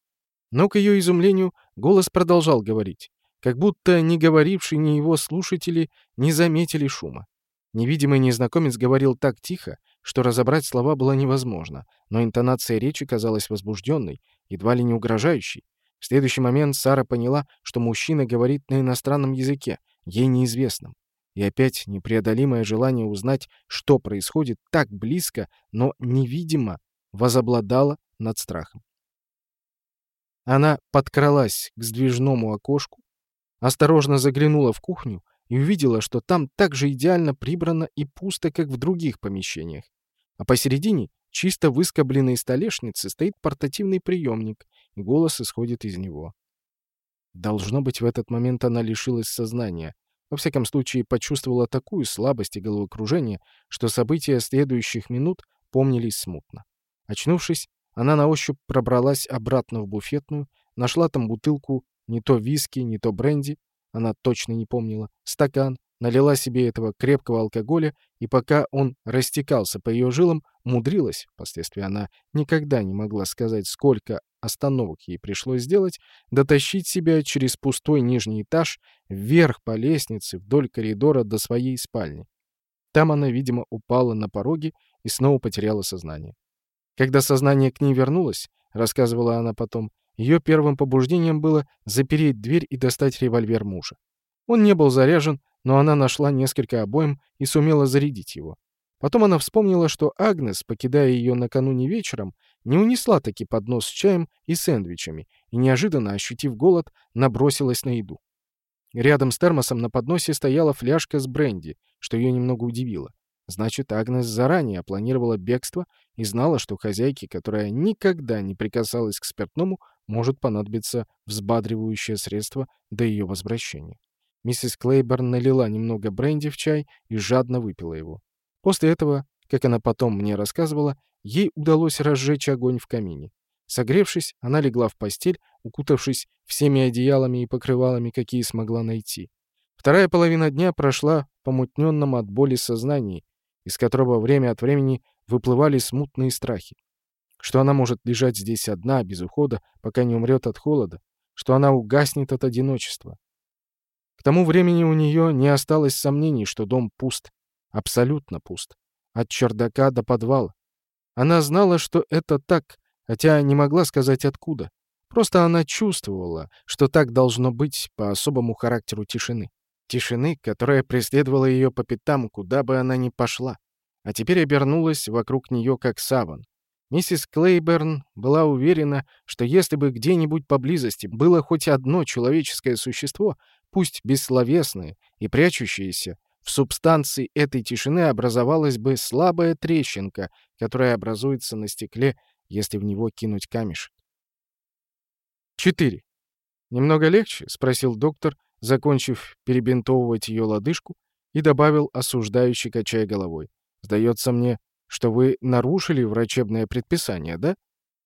Но, к ее изумлению, голос продолжал говорить как будто ни говоривший, ни его слушатели не заметили шума. Невидимый незнакомец говорил так тихо, что разобрать слова было невозможно, но интонация речи казалась возбужденной, едва ли не угрожающей. В следующий момент Сара поняла, что мужчина говорит на иностранном языке, ей неизвестном. И опять непреодолимое желание узнать, что происходит так близко, но невидимо, возобладало над страхом. Она подкралась к сдвижному окошку, Осторожно заглянула в кухню и увидела, что там так же идеально прибрано и пусто, как в других помещениях. А посередине чисто выскобленной столешницы стоит портативный приемник, и голос исходит из него. Должно быть, в этот момент она лишилась сознания. Во всяком случае, почувствовала такую слабость и головокружение, что события следующих минут помнились смутно. Очнувшись, она на ощупь пробралась обратно в буфетную, нашла там бутылку не то виски, не то бренди, она точно не помнила, стакан, налила себе этого крепкого алкоголя, и пока он растекался по ее жилам, умудрилась, впоследствии она никогда не могла сказать, сколько остановок ей пришлось сделать, дотащить себя через пустой нижний этаж вверх по лестнице вдоль коридора до своей спальни. Там она, видимо, упала на пороге и снова потеряла сознание. Когда сознание к ней вернулось, рассказывала она потом, ее первым побуждением было запереть дверь и достать револьвер мужа. Он не был заряжен, но она нашла несколько обоим и сумела зарядить его. Потом она вспомнила, что Агнес, покидая ее накануне вечером, не унесла таки поднос с чаем и сэндвичами, и, неожиданно ощутив голод, набросилась на еду. Рядом с термосом на подносе стояла фляжка с бренди, что ее немного удивило. Значит, Агнес заранее планировала бегство и знала, что хозяйке, которая никогда не прикасалась к спиртному, может понадобиться взбадривающее средство до ее возвращения. Миссис Клейборн налила немного бренди в чай и жадно выпила его. После этого, как она потом мне рассказывала, ей удалось разжечь огонь в камине. Согревшись, она легла в постель, укутавшись всеми одеялами и покрывалами, какие смогла найти. Вторая половина дня прошла в помутненном от боли сознании, из которого время от времени выплывали смутные страхи что она может лежать здесь одна, без ухода, пока не умрет от холода, что она угаснет от одиночества. К тому времени у нее не осталось сомнений, что дом пуст, абсолютно пуст, от чердака до подвала. Она знала, что это так, хотя не могла сказать откуда. Просто она чувствовала, что так должно быть по особому характеру тишины. Тишины, которая преследовала ее по пятам, куда бы она ни пошла, а теперь обернулась вокруг нее как саван, Миссис Клейберн была уверена, что если бы где-нибудь поблизости было хоть одно человеческое существо, пусть бессловесное и прячущееся, в субстанции этой тишины образовалась бы слабая трещинка, которая образуется на стекле, если в него кинуть камешек. 4. «Немного легче?» — спросил доктор, закончив перебинтовывать ее лодыжку, и добавил, осуждающий, качая головой. «Сдается мне, что вы нарушили врачебное предписание, да?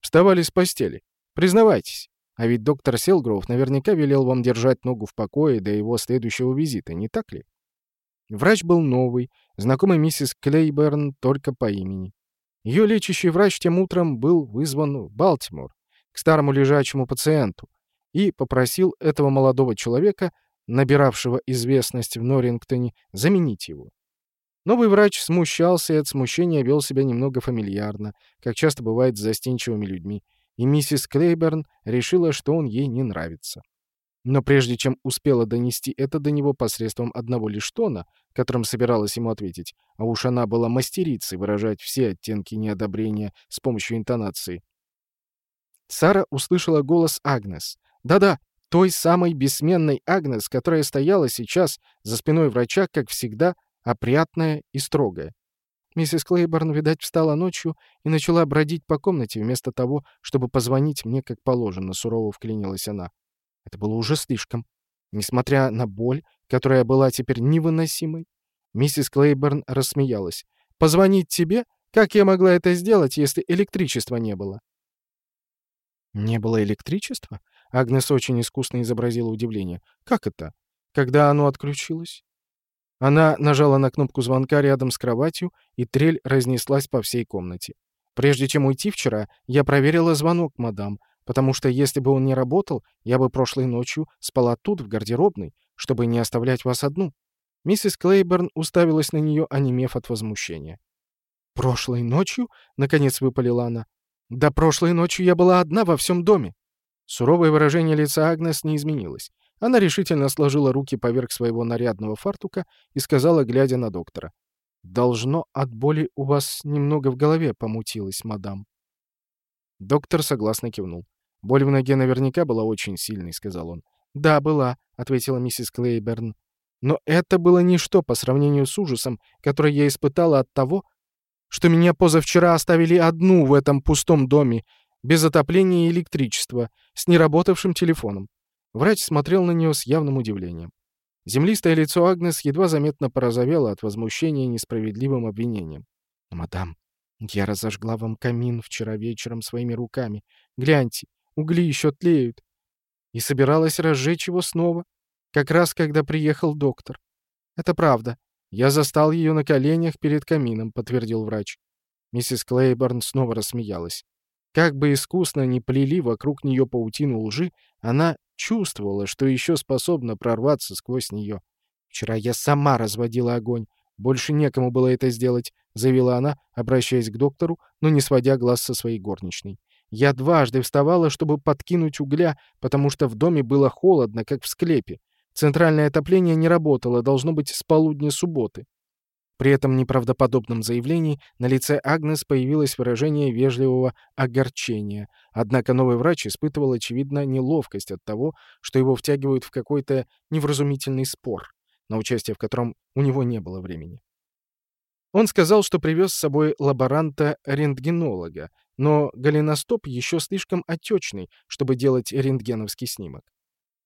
Вставали с постели. Признавайтесь. А ведь доктор Селгроув наверняка велел вам держать ногу в покое до его следующего визита, не так ли? Врач был новый, знакомый миссис Клейберн только по имени. Ее лечащий врач тем утром был вызван в Балтимор к старому лежачему пациенту и попросил этого молодого человека, набиравшего известность в Норрингтоне, заменить его. Новый врач смущался и от смущения вел себя немного фамильярно, как часто бывает с застенчивыми людьми, и миссис Клейберн решила, что он ей не нравится. Но прежде чем успела донести это до него посредством одного лишь тона, которым собиралась ему ответить, а уж она была мастерицей выражать все оттенки неодобрения с помощью интонации, Сара услышала голос Агнес. Да-да, той самой бессменной Агнес, которая стояла сейчас за спиной врача, как всегда, опрятная и строгая. Миссис Клейборн, видать, встала ночью и начала бродить по комнате вместо того, чтобы позвонить мне как положено, сурово вклинилась она. Это было уже слишком. Несмотря на боль, которая была теперь невыносимой, миссис Клейборн рассмеялась. «Позвонить тебе? Как я могла это сделать, если электричества не было?» «Не было электричества?» Агнес очень искусно изобразила удивление. «Как это? Когда оно отключилось?» Она нажала на кнопку звонка рядом с кроватью, и трель разнеслась по всей комнате. Прежде чем уйти вчера, я проверила звонок, мадам, потому что если бы он не работал, я бы прошлой ночью спала тут, в гардеробной, чтобы не оставлять вас одну». Миссис Клейберн уставилась на нее, онемев от возмущения. «Прошлой ночью?» — наконец выпалила она. «Да прошлой ночью я была одна во всем доме». Суровое выражение лица Агнес не изменилось. Она решительно сложила руки поверх своего нарядного фартука и сказала, глядя на доктора. «Должно от боли у вас немного в голове помутилось, мадам». Доктор согласно кивнул. «Боль в ноге наверняка была очень сильной», — сказал он. «Да, была», — ответила миссис Клейберн. «Но это было ничто по сравнению с ужасом, который я испытала от того, что меня позавчера оставили одну в этом пустом доме, без отопления и электричества, с неработавшим телефоном. Врач смотрел на нее с явным удивлением. Землистое лицо Агнес едва заметно порозовело от возмущения несправедливым обвинением. «Мадам, я разожгла вам камин вчера вечером своими руками. Гляньте, угли еще тлеют. И собиралась разжечь его снова, как раз когда приехал доктор. Это правда. Я застал ее на коленях перед камином», — подтвердил врач. Миссис Клейборн снова рассмеялась. Как бы искусно ни плели вокруг нее паутину лжи, она чувствовала, что еще способна прорваться сквозь нее. «Вчера я сама разводила огонь. Больше некому было это сделать», — заявила она, обращаясь к доктору, но не сводя глаз со своей горничной. «Я дважды вставала, чтобы подкинуть угля, потому что в доме было холодно, как в склепе. Центральное отопление не работало, должно быть, с полудня субботы. При этом неправдоподобном заявлении на лице Агнес появилось выражение вежливого огорчения. Однако новый врач испытывал, очевидно, неловкость от того, что его втягивают в какой-то невразумительный спор, на участие в котором у него не было времени. Он сказал, что привез с собой лаборанта-рентгенолога, но голеностоп еще слишком отечный, чтобы делать рентгеновский снимок.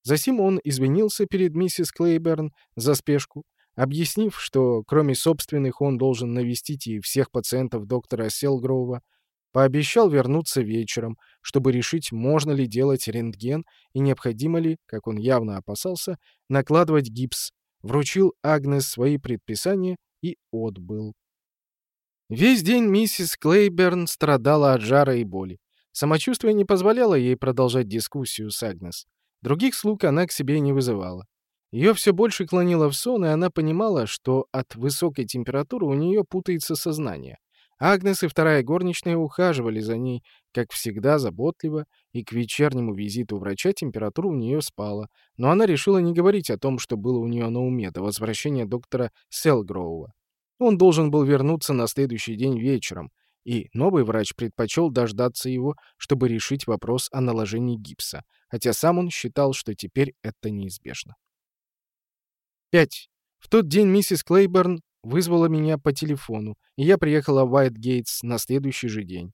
Засим он извинился перед миссис Клейберн за спешку, объяснив, что кроме собственных он должен навестить и всех пациентов доктора Селгроува, пообещал вернуться вечером, чтобы решить, можно ли делать рентген и необходимо ли, как он явно опасался, накладывать гипс, вручил Агнес свои предписания и отбыл. Весь день миссис Клейберн страдала от жара и боли. Самочувствие не позволяло ей продолжать дискуссию с Агнес. Других слуг она к себе не вызывала. Ее все больше клонило в сон, и она понимала, что от высокой температуры у нее путается сознание. Агнес и вторая горничная ухаживали за ней, как всегда, заботливо, и к вечернему визиту врача температура у нее спала, но она решила не говорить о том, что было у нее на уме до возвращения доктора Селгроува. Он должен был вернуться на следующий день вечером, и новый врач предпочел дождаться его, чтобы решить вопрос о наложении гипса, хотя сам он считал, что теперь это неизбежно. 5. В тот день миссис Клейборн вызвала меня по телефону, и я приехала в Уайтгейтс на следующий же день.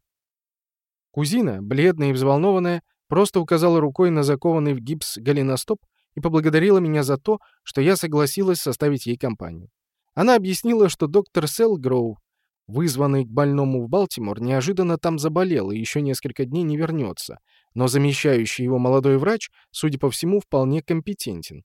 Кузина, бледная и взволнованная, просто указала рукой на закованный в гипс голеностоп и поблагодарила меня за то, что я согласилась составить ей компанию. Она объяснила, что доктор Селгроу вызванный к больному в Балтимор, неожиданно там заболел и еще несколько дней не вернется, но замещающий его молодой врач, судя по всему, вполне компетентен.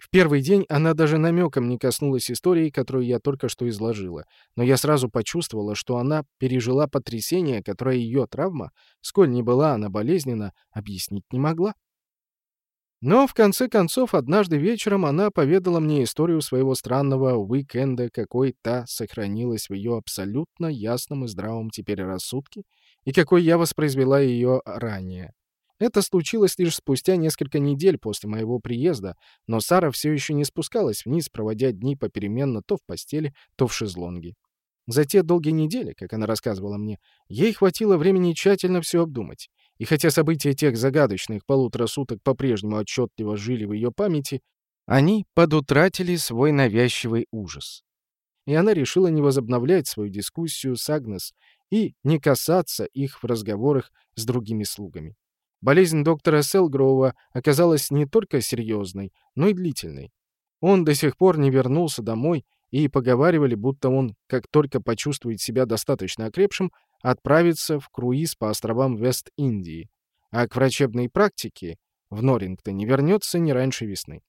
В первый день она даже намеком не коснулась истории, которую я только что изложила, но я сразу почувствовала, что она пережила потрясение, которое ее травма, сколь не была она болезненна, объяснить не могла. Но, в конце концов, однажды вечером она поведала мне историю своего странного уикенда, какой та сохранилась в ее абсолютно ясном и здравом теперь рассудке, и какой я воспроизвела ее ранее. Это случилось лишь спустя несколько недель после моего приезда, но Сара все еще не спускалась вниз, проводя дни попеременно то в постели, то в шезлонге. За те долгие недели, как она рассказывала мне, ей хватило времени тщательно все обдумать. И хотя события тех загадочных полутора суток по-прежнему отчетливо жили в ее памяти, они подутратили свой навязчивый ужас. И она решила не возобновлять свою дискуссию с Агнес и не касаться их в разговорах с другими слугами. Болезнь доктора Селгроува оказалась не только серьезной, но и длительной. Он до сих пор не вернулся домой, и поговаривали, будто он, как только почувствует себя достаточно окрепшим, отправится в круиз по островам Вест-Индии, а к врачебной практике в Норрингтоне вернется не раньше весны.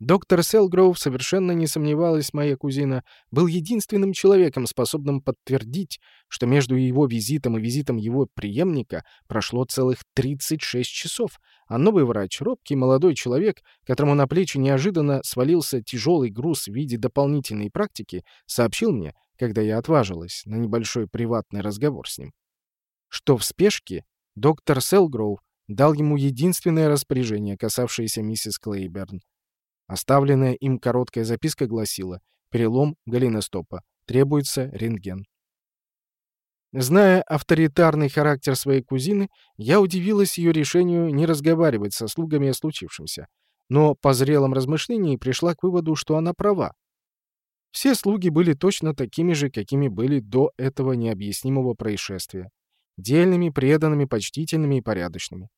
Доктор Селгроув, совершенно не сомневалась моя кузина, был единственным человеком, способным подтвердить, что между его визитом и визитом его преемника прошло целых 36 часов, а новый врач, робкий молодой человек, которому на плечи неожиданно свалился тяжелый груз в виде дополнительной практики, сообщил мне, когда я отважилась на небольшой приватный разговор с ним, что в спешке доктор Селгроув дал ему единственное распоряжение, касавшееся миссис Клейберн, Оставленная им короткая записка гласила «Перелом голеностопа. Требуется рентген». Зная авторитарный характер своей кузины, я удивилась ее решению не разговаривать со слугами о случившемся, но по зрелом размышлении пришла к выводу, что она права. Все слуги были точно такими же, какими были до этого необъяснимого происшествия. Дельными, преданными, почтительными и порядочными.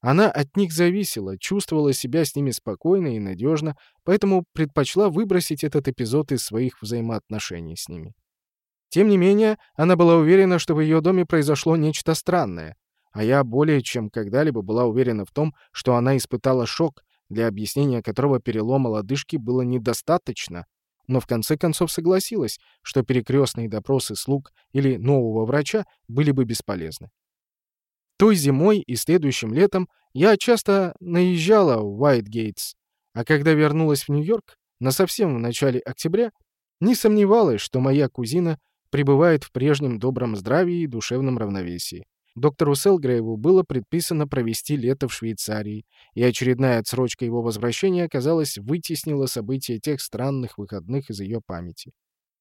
Она от них зависела, чувствовала себя с ними спокойно и надежно, поэтому предпочла выбросить этот эпизод из своих взаимоотношений с ними. Тем не менее, она была уверена, что в ее доме произошло нечто странное, а я более чем когда-либо была уверена в том, что она испытала шок, для объяснения которого перелома лодыжки было недостаточно, но в конце концов согласилась, что перекрестные допросы слуг или нового врача были бы бесполезны. Той зимой и следующим летом я часто наезжала в Уайтгейтс, а когда вернулась в Нью-Йорк, на совсем в начале октября, не сомневалась, что моя кузина пребывает в прежнем добром здравии и душевном равновесии. Доктору Селгрейву было предписано провести лето в Швейцарии, и очередная отсрочка его возвращения, казалось, вытеснила события тех странных выходных из ее памяти.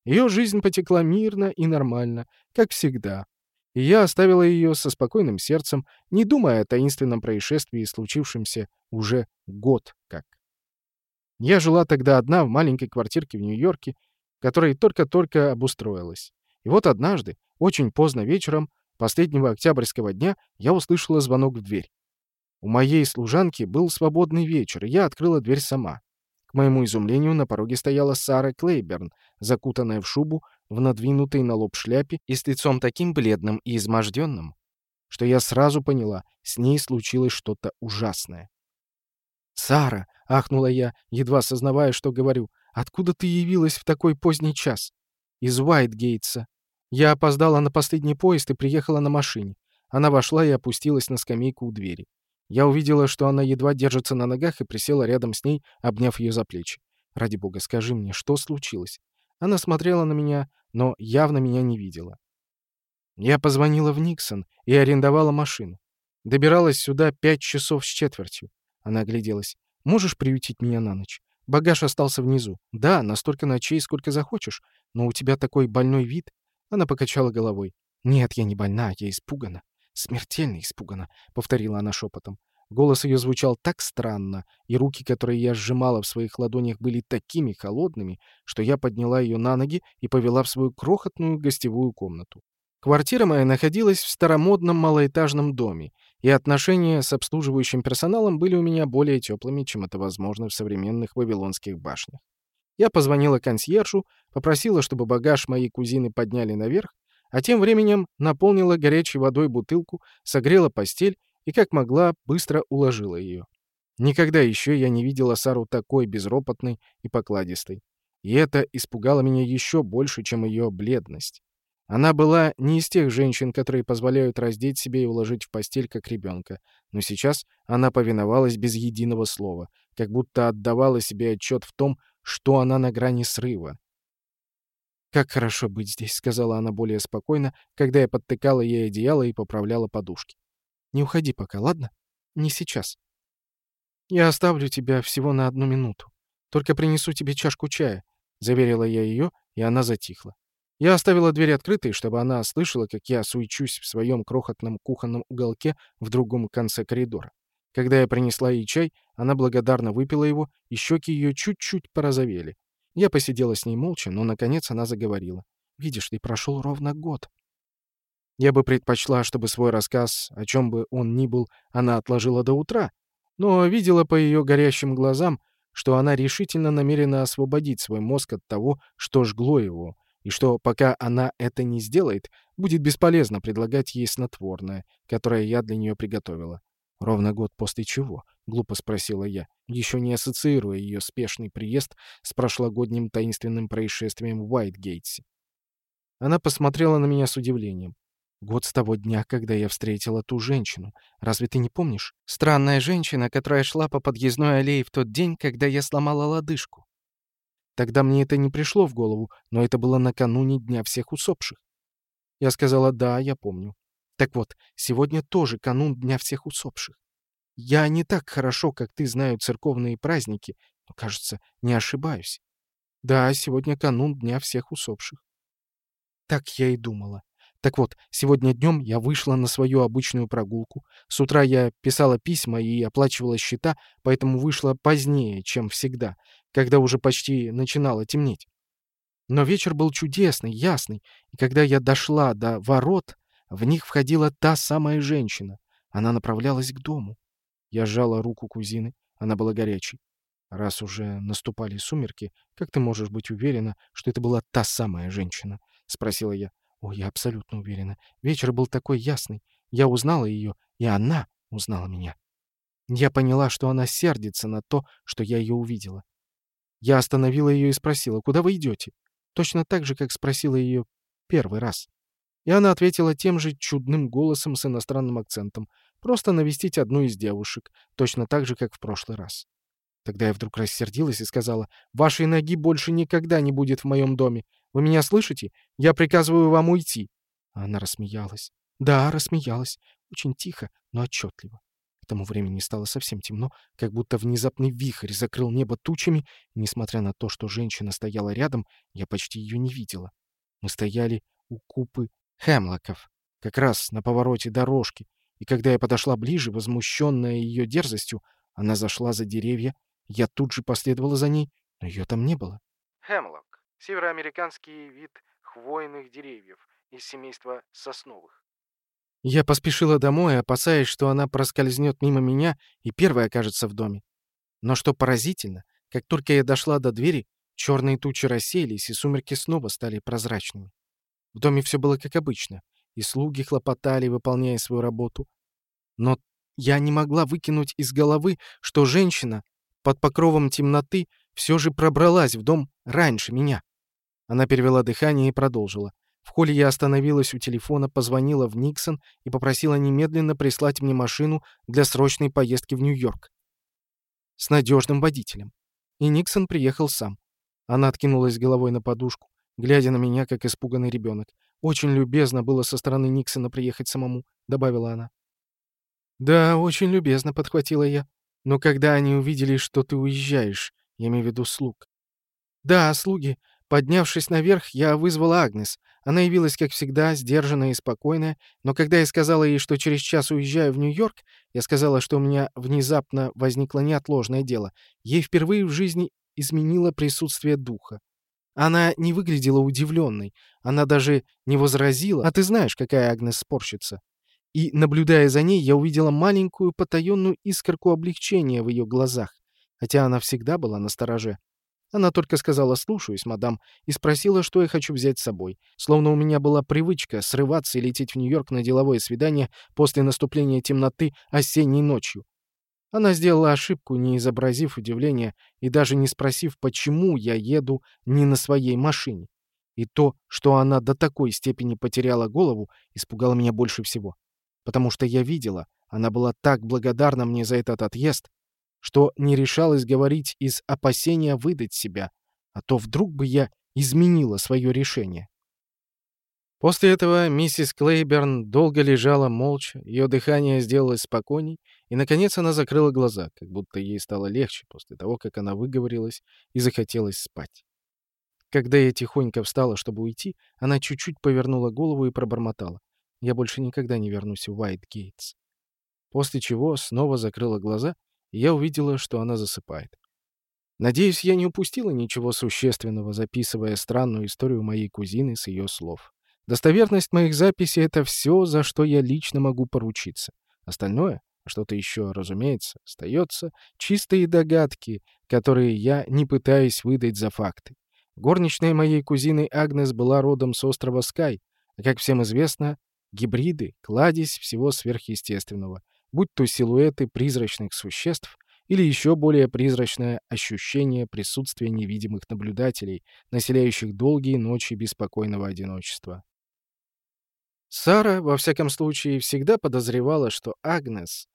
Ее жизнь потекла мирно и нормально, как всегда, и я оставила ее со спокойным сердцем, не думая о таинственном происшествии, случившемся уже год как. Я жила тогда одна в маленькой квартирке в Нью-Йорке, которая только-только обустроилась. И вот однажды, очень поздно вечером, последнего октябрьского дня, я услышала звонок в дверь. У моей служанки был свободный вечер, и я открыла дверь сама. К моему изумлению, на пороге стояла Сара Клейберн, закутанная в шубу, в надвинутой на лоб шляпе и с лицом таким бледным и изможденным, что я сразу поняла, с ней случилось что-то ужасное. «Сара!» — ахнула я, едва сознавая, что говорю. «Откуда ты явилась в такой поздний час?» «Из Уайтгейтса. Я опоздала на последний поезд и приехала на машине. Она вошла и опустилась на скамейку у двери. Я увидела, что она едва держится на ногах и присела рядом с ней, обняв ее за плечи. «Ради бога, скажи мне, что случилось?» Она смотрела на меня, но явно меня не видела. Я позвонила в Никсон и арендовала машину. Добиралась сюда пять часов с четвертью. Она огляделась. «Можешь приютить меня на ночь? Багаж остался внизу. Да, настолько ночей, сколько захочешь. Но у тебя такой больной вид». Она покачала головой. «Нет, я не больна, я испугана. Смертельно испугана», — повторила она шепотом. Голос ее звучал так странно, и руки, которые я сжимала в своих ладонях, были такими холодными, что я подняла ее на ноги и повела в свою крохотную гостевую комнату. Квартира моя находилась в старомодном малоэтажном доме, и отношения с обслуживающим персоналом были у меня более теплыми, чем это возможно в современных вавилонских башнях. Я позвонила консьержу, попросила, чтобы багаж моей кузины подняли наверх, а тем временем наполнила горячей водой бутылку, согрела постель и, как могла, быстро уложила ее. Никогда еще я не видела Сару такой безропотной и покладистой. И это испугало меня еще больше, чем ее бледность. Она была не из тех женщин, которые позволяют раздеть себе и уложить в постель как ребенка, но сейчас она повиновалась без единого слова, как будто отдавала себе отчет в том, что она на грани срыва. «Как хорошо быть здесь», — сказала она более спокойно, когда я подтыкала ей одеяло и поправляла подушки. «Не уходи пока, ладно? Не сейчас. Я оставлю тебя всего на одну минуту. Только принесу тебе чашку чая», — заверила я ее, и она затихла. Я оставила дверь открытой, чтобы она слышала, как я суечусь в своем крохотном кухонном уголке в другом конце коридора. Когда я принесла ей чай, она благодарно выпила его, и щеки ее чуть-чуть порозовели. Я посидела с ней молча, но, наконец, она заговорила. «Видишь ли, прошел ровно год». Я бы предпочла, чтобы свой рассказ, о чем бы он ни был, она отложила до утра, но видела по ее горящим глазам, что она решительно намерена освободить свой мозг от того, что жгло его, и что пока она это не сделает, будет бесполезно предлагать ей снотворное, которое я для нее приготовила. «Ровно год после чего?» — глупо спросила я, еще не ассоциируя ее спешный приезд с прошлогодним таинственным происшествием в Уайтгейтсе. Она посмотрела на меня с удивлением. «Год с того дня, когда я встретила ту женщину. Разве ты не помнишь? Странная женщина, которая шла по подъездной аллее в тот день, когда я сломала лодыжку. Тогда мне это не пришло в голову, но это было накануне Дня всех усопших. Я сказала «да, я помню». Так вот, сегодня тоже канун Дня всех усопших. Я не так хорошо, как ты, знаю церковные праздники, но, кажется, не ошибаюсь. Да, сегодня канун Дня всех усопших. Так я и думала. Так вот, сегодня днем я вышла на свою обычную прогулку. С утра я писала письма и оплачивала счета, поэтому вышла позднее, чем всегда, когда уже почти начинало темнеть. Но вечер был чудесный, ясный, и когда я дошла до ворот, в них входила та самая женщина. Она направлялась к дому. Я сжала руку кузины, она была горячей. Раз уже наступали сумерки, как ты можешь быть уверена, что это была та самая женщина? — спросила я. О, я абсолютно уверена. Вечер был такой ясный. Я узнала ее, и она узнала меня. Я поняла, что она сердится на то, что я ее увидела. Я остановила ее и спросила, куда вы идете? Точно так же, как спросила ее первый раз. И она ответила тем же чудным голосом с иностранным акцентом. Просто навестить одну из девушек, точно так же, как в прошлый раз. Тогда я вдруг рассердилась и сказала, «Вашей ноги больше никогда не будет в моем доме. Вы меня слышите? Я приказываю вам уйти». Она рассмеялась. Да, рассмеялась. Очень тихо, но отчетливо. К тому времени стало совсем темно, как будто внезапный вихрь закрыл небо тучами, и, несмотря на то, что женщина стояла рядом, я почти ее не видела. Мы стояли у купы хемлоков, как раз на повороте дорожки, и когда я подошла ближе, возмущенная ее дерзостью, она зашла за деревья, я тут же последовала за ней, но ее там не было. Хемлок североамериканский вид хвойных деревьев из семейства сосновых. Я поспешила домой, опасаясь, что она проскользнет мимо меня и первая окажется в доме. Но что поразительно, как только я дошла до двери, черные тучи рассеялись, и сумерки снова стали прозрачными. В доме все было как обычно, и слуги хлопотали, выполняя свою работу. Но я не могла выкинуть из головы, что женщина под покровом темноты все же пробралась в дом раньше меня. Она перевела дыхание и продолжила. В холле я остановилась у телефона, позвонила в Никсон и попросила немедленно прислать мне машину для срочной поездки в Нью-Йорк. С надежным водителем. И Никсон приехал сам. Она откинулась головой на подушку, глядя на меня, как испуганный ребенок. «Очень любезно было со стороны Никсона приехать самому», — добавила она. «Да, очень любезно», — подхватила я. «Но когда они увидели, что ты уезжаешь, я имею в виду слуг». «Да, слуги. Поднявшись наверх, я вызвала Агнес. Она явилась, как всегда, сдержанная и спокойная, но когда я сказала ей, что через час уезжаю в Нью-Йорк, я сказала, что у меня внезапно возникло неотложное дело, ей впервые в жизни изменило присутствие духа. Она не выглядела удивленной, она даже не возразила, а ты знаешь, какая Агнес спорщица. И, наблюдая за ней, я увидела маленькую потаенную искорку облегчения в ее глазах, хотя она всегда была настороже. Она только сказала «слушаюсь, мадам», и спросила, что я хочу взять с собой. Словно у меня была привычка срываться и лететь в Нью-Йорк на деловое свидание после наступления темноты осенней ночью. Она сделала ошибку, не изобразив удивления и даже не спросив, почему я еду не на своей машине. И то, что она до такой степени потеряла голову, испугало меня больше всего. Потому что я видела, она была так благодарна мне за этот отъезд, что не решалась говорить из опасения выдать себя, а то вдруг бы я изменила свое решение. После этого миссис Клейберн долго лежала молча, ее дыхание сделалось спокойней, и, наконец, она закрыла глаза, как будто ей стало легче после того, как она выговорилась и захотелось спать. Когда я тихонько встала, чтобы уйти, она чуть-чуть повернула голову и пробормотала. «Я больше никогда не вернусь в Уайт-Гейтс». После чего снова закрыла глаза я увидела, что она засыпает. Надеюсь, я не упустила ничего существенного, записывая странную историю моей кузины с ее слов. Достоверность моих записей — это все, за что я лично могу поручиться. Остальное, что-то еще, разумеется, остается чистые догадки, которые я не пытаюсь выдать за факты. Горничная моей кузины Агнес была родом с острова Скай, а, как всем известно, гибриды — кладезь всего сверхъестественного — будь то силуэты призрачных существ или еще более призрачное ощущение присутствия невидимых наблюдателей, населяющих долгие ночи беспокойного одиночества. Сара, во всяком случае, всегда подозревала, что Агнес,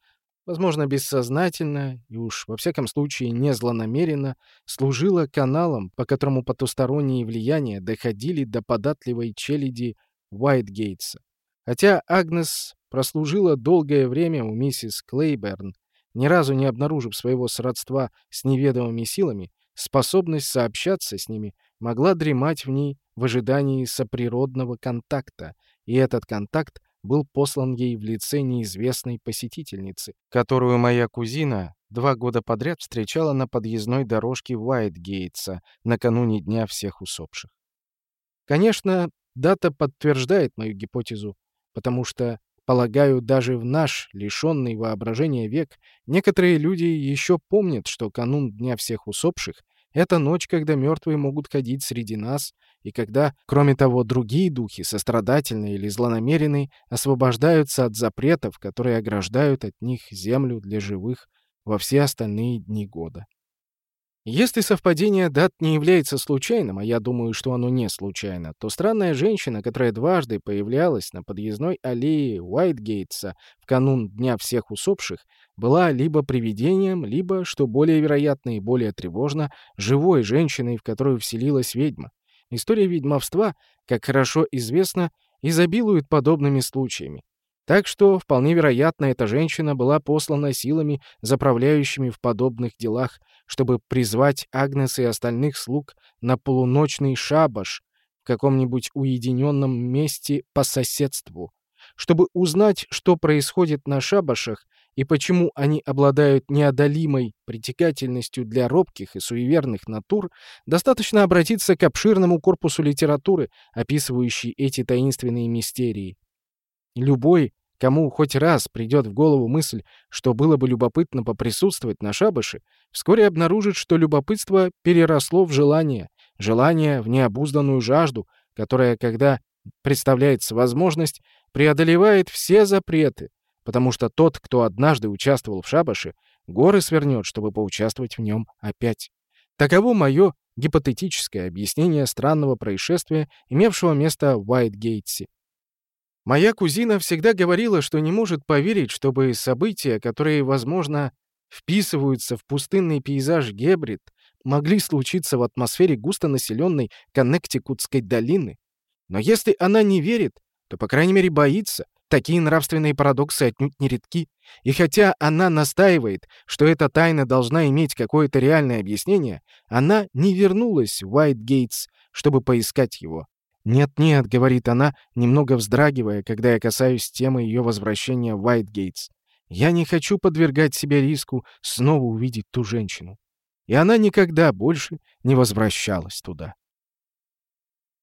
возможно, бессознательно и уж, во всяком случае, не злонамеренно, служила каналом, по которому потусторонние влияния доходили до податливой челяди Уайтгейтса. Хотя Агнес прослужила долгое время у миссис Клейберн, ни разу не обнаружив своего сродства с неведомыми силами, способность сообщаться с ними могла дремать в ней в ожидании соприродного контакта, и этот контакт был послан ей в лице неизвестной посетительницы, которую моя кузина два года подряд встречала на подъездной дорожке Уайтгейтса накануне Дня всех усопших. Конечно, дата подтверждает мою гипотезу, потому что Полагаю, даже в наш, лишенный воображения век, некоторые люди еще помнят, что канун Дня всех усопших — это ночь, когда мертвые могут ходить среди нас, и когда, кроме того, другие духи, сострадательные или злонамеренные, освобождаются от запретов, которые ограждают от них землю для живых во все остальные дни года. Если совпадение дат не является случайным, а я думаю, что оно не случайно, то странная женщина, которая дважды появлялась на подъездной аллее Уайтгейтса в канун Дня всех усопших, была либо привидением, либо, что более вероятно и более тревожно, живой женщиной, в которую вселилась ведьма. История ведьмовства, как хорошо известно, изобилует подобными случаями. Так что, вполне вероятно, эта женщина была послана силами, заправляющими в подобных делах, чтобы призвать Агнес и остальных слуг на полуночный шабаш в каком-нибудь уединенном месте по соседству. Чтобы узнать, что происходит на шабашах и почему они обладают неодолимой притекательностью для робких и суеверных натур, достаточно обратиться к обширному корпусу литературы, описывающей эти таинственные мистерии. Любой, кому хоть раз придет в голову мысль, что было бы любопытно поприсутствовать на шабаше, вскоре обнаружит, что любопытство переросло в желание, желание в необузданную жажду, которая, когда представляется возможность, преодолевает все запреты, потому что тот, кто однажды участвовал в шабаше, горы свернет, чтобы поучаствовать в нем опять. Таково мое гипотетическое объяснение странного происшествия, имевшего место в Уайтгейтсе. Моя кузина всегда говорила, что не может поверить, чтобы события, которые, возможно, вписываются в пустынный пейзаж Гебрид, могли случиться в атмосфере густонаселенной Коннектикутской долины. Но если она не верит, то, по крайней мере, боится. Такие нравственные парадоксы отнюдь не редки. И хотя она настаивает, что эта тайна должна иметь какое-то реальное объяснение, она не вернулась в Уайтгейтс, чтобы поискать его. «Нет-нет», — говорит она, немного вздрагивая, когда я касаюсь темы ее возвращения в Уайтгейтс. «Я не хочу подвергать себя риску снова увидеть ту женщину». И она никогда больше не возвращалась туда.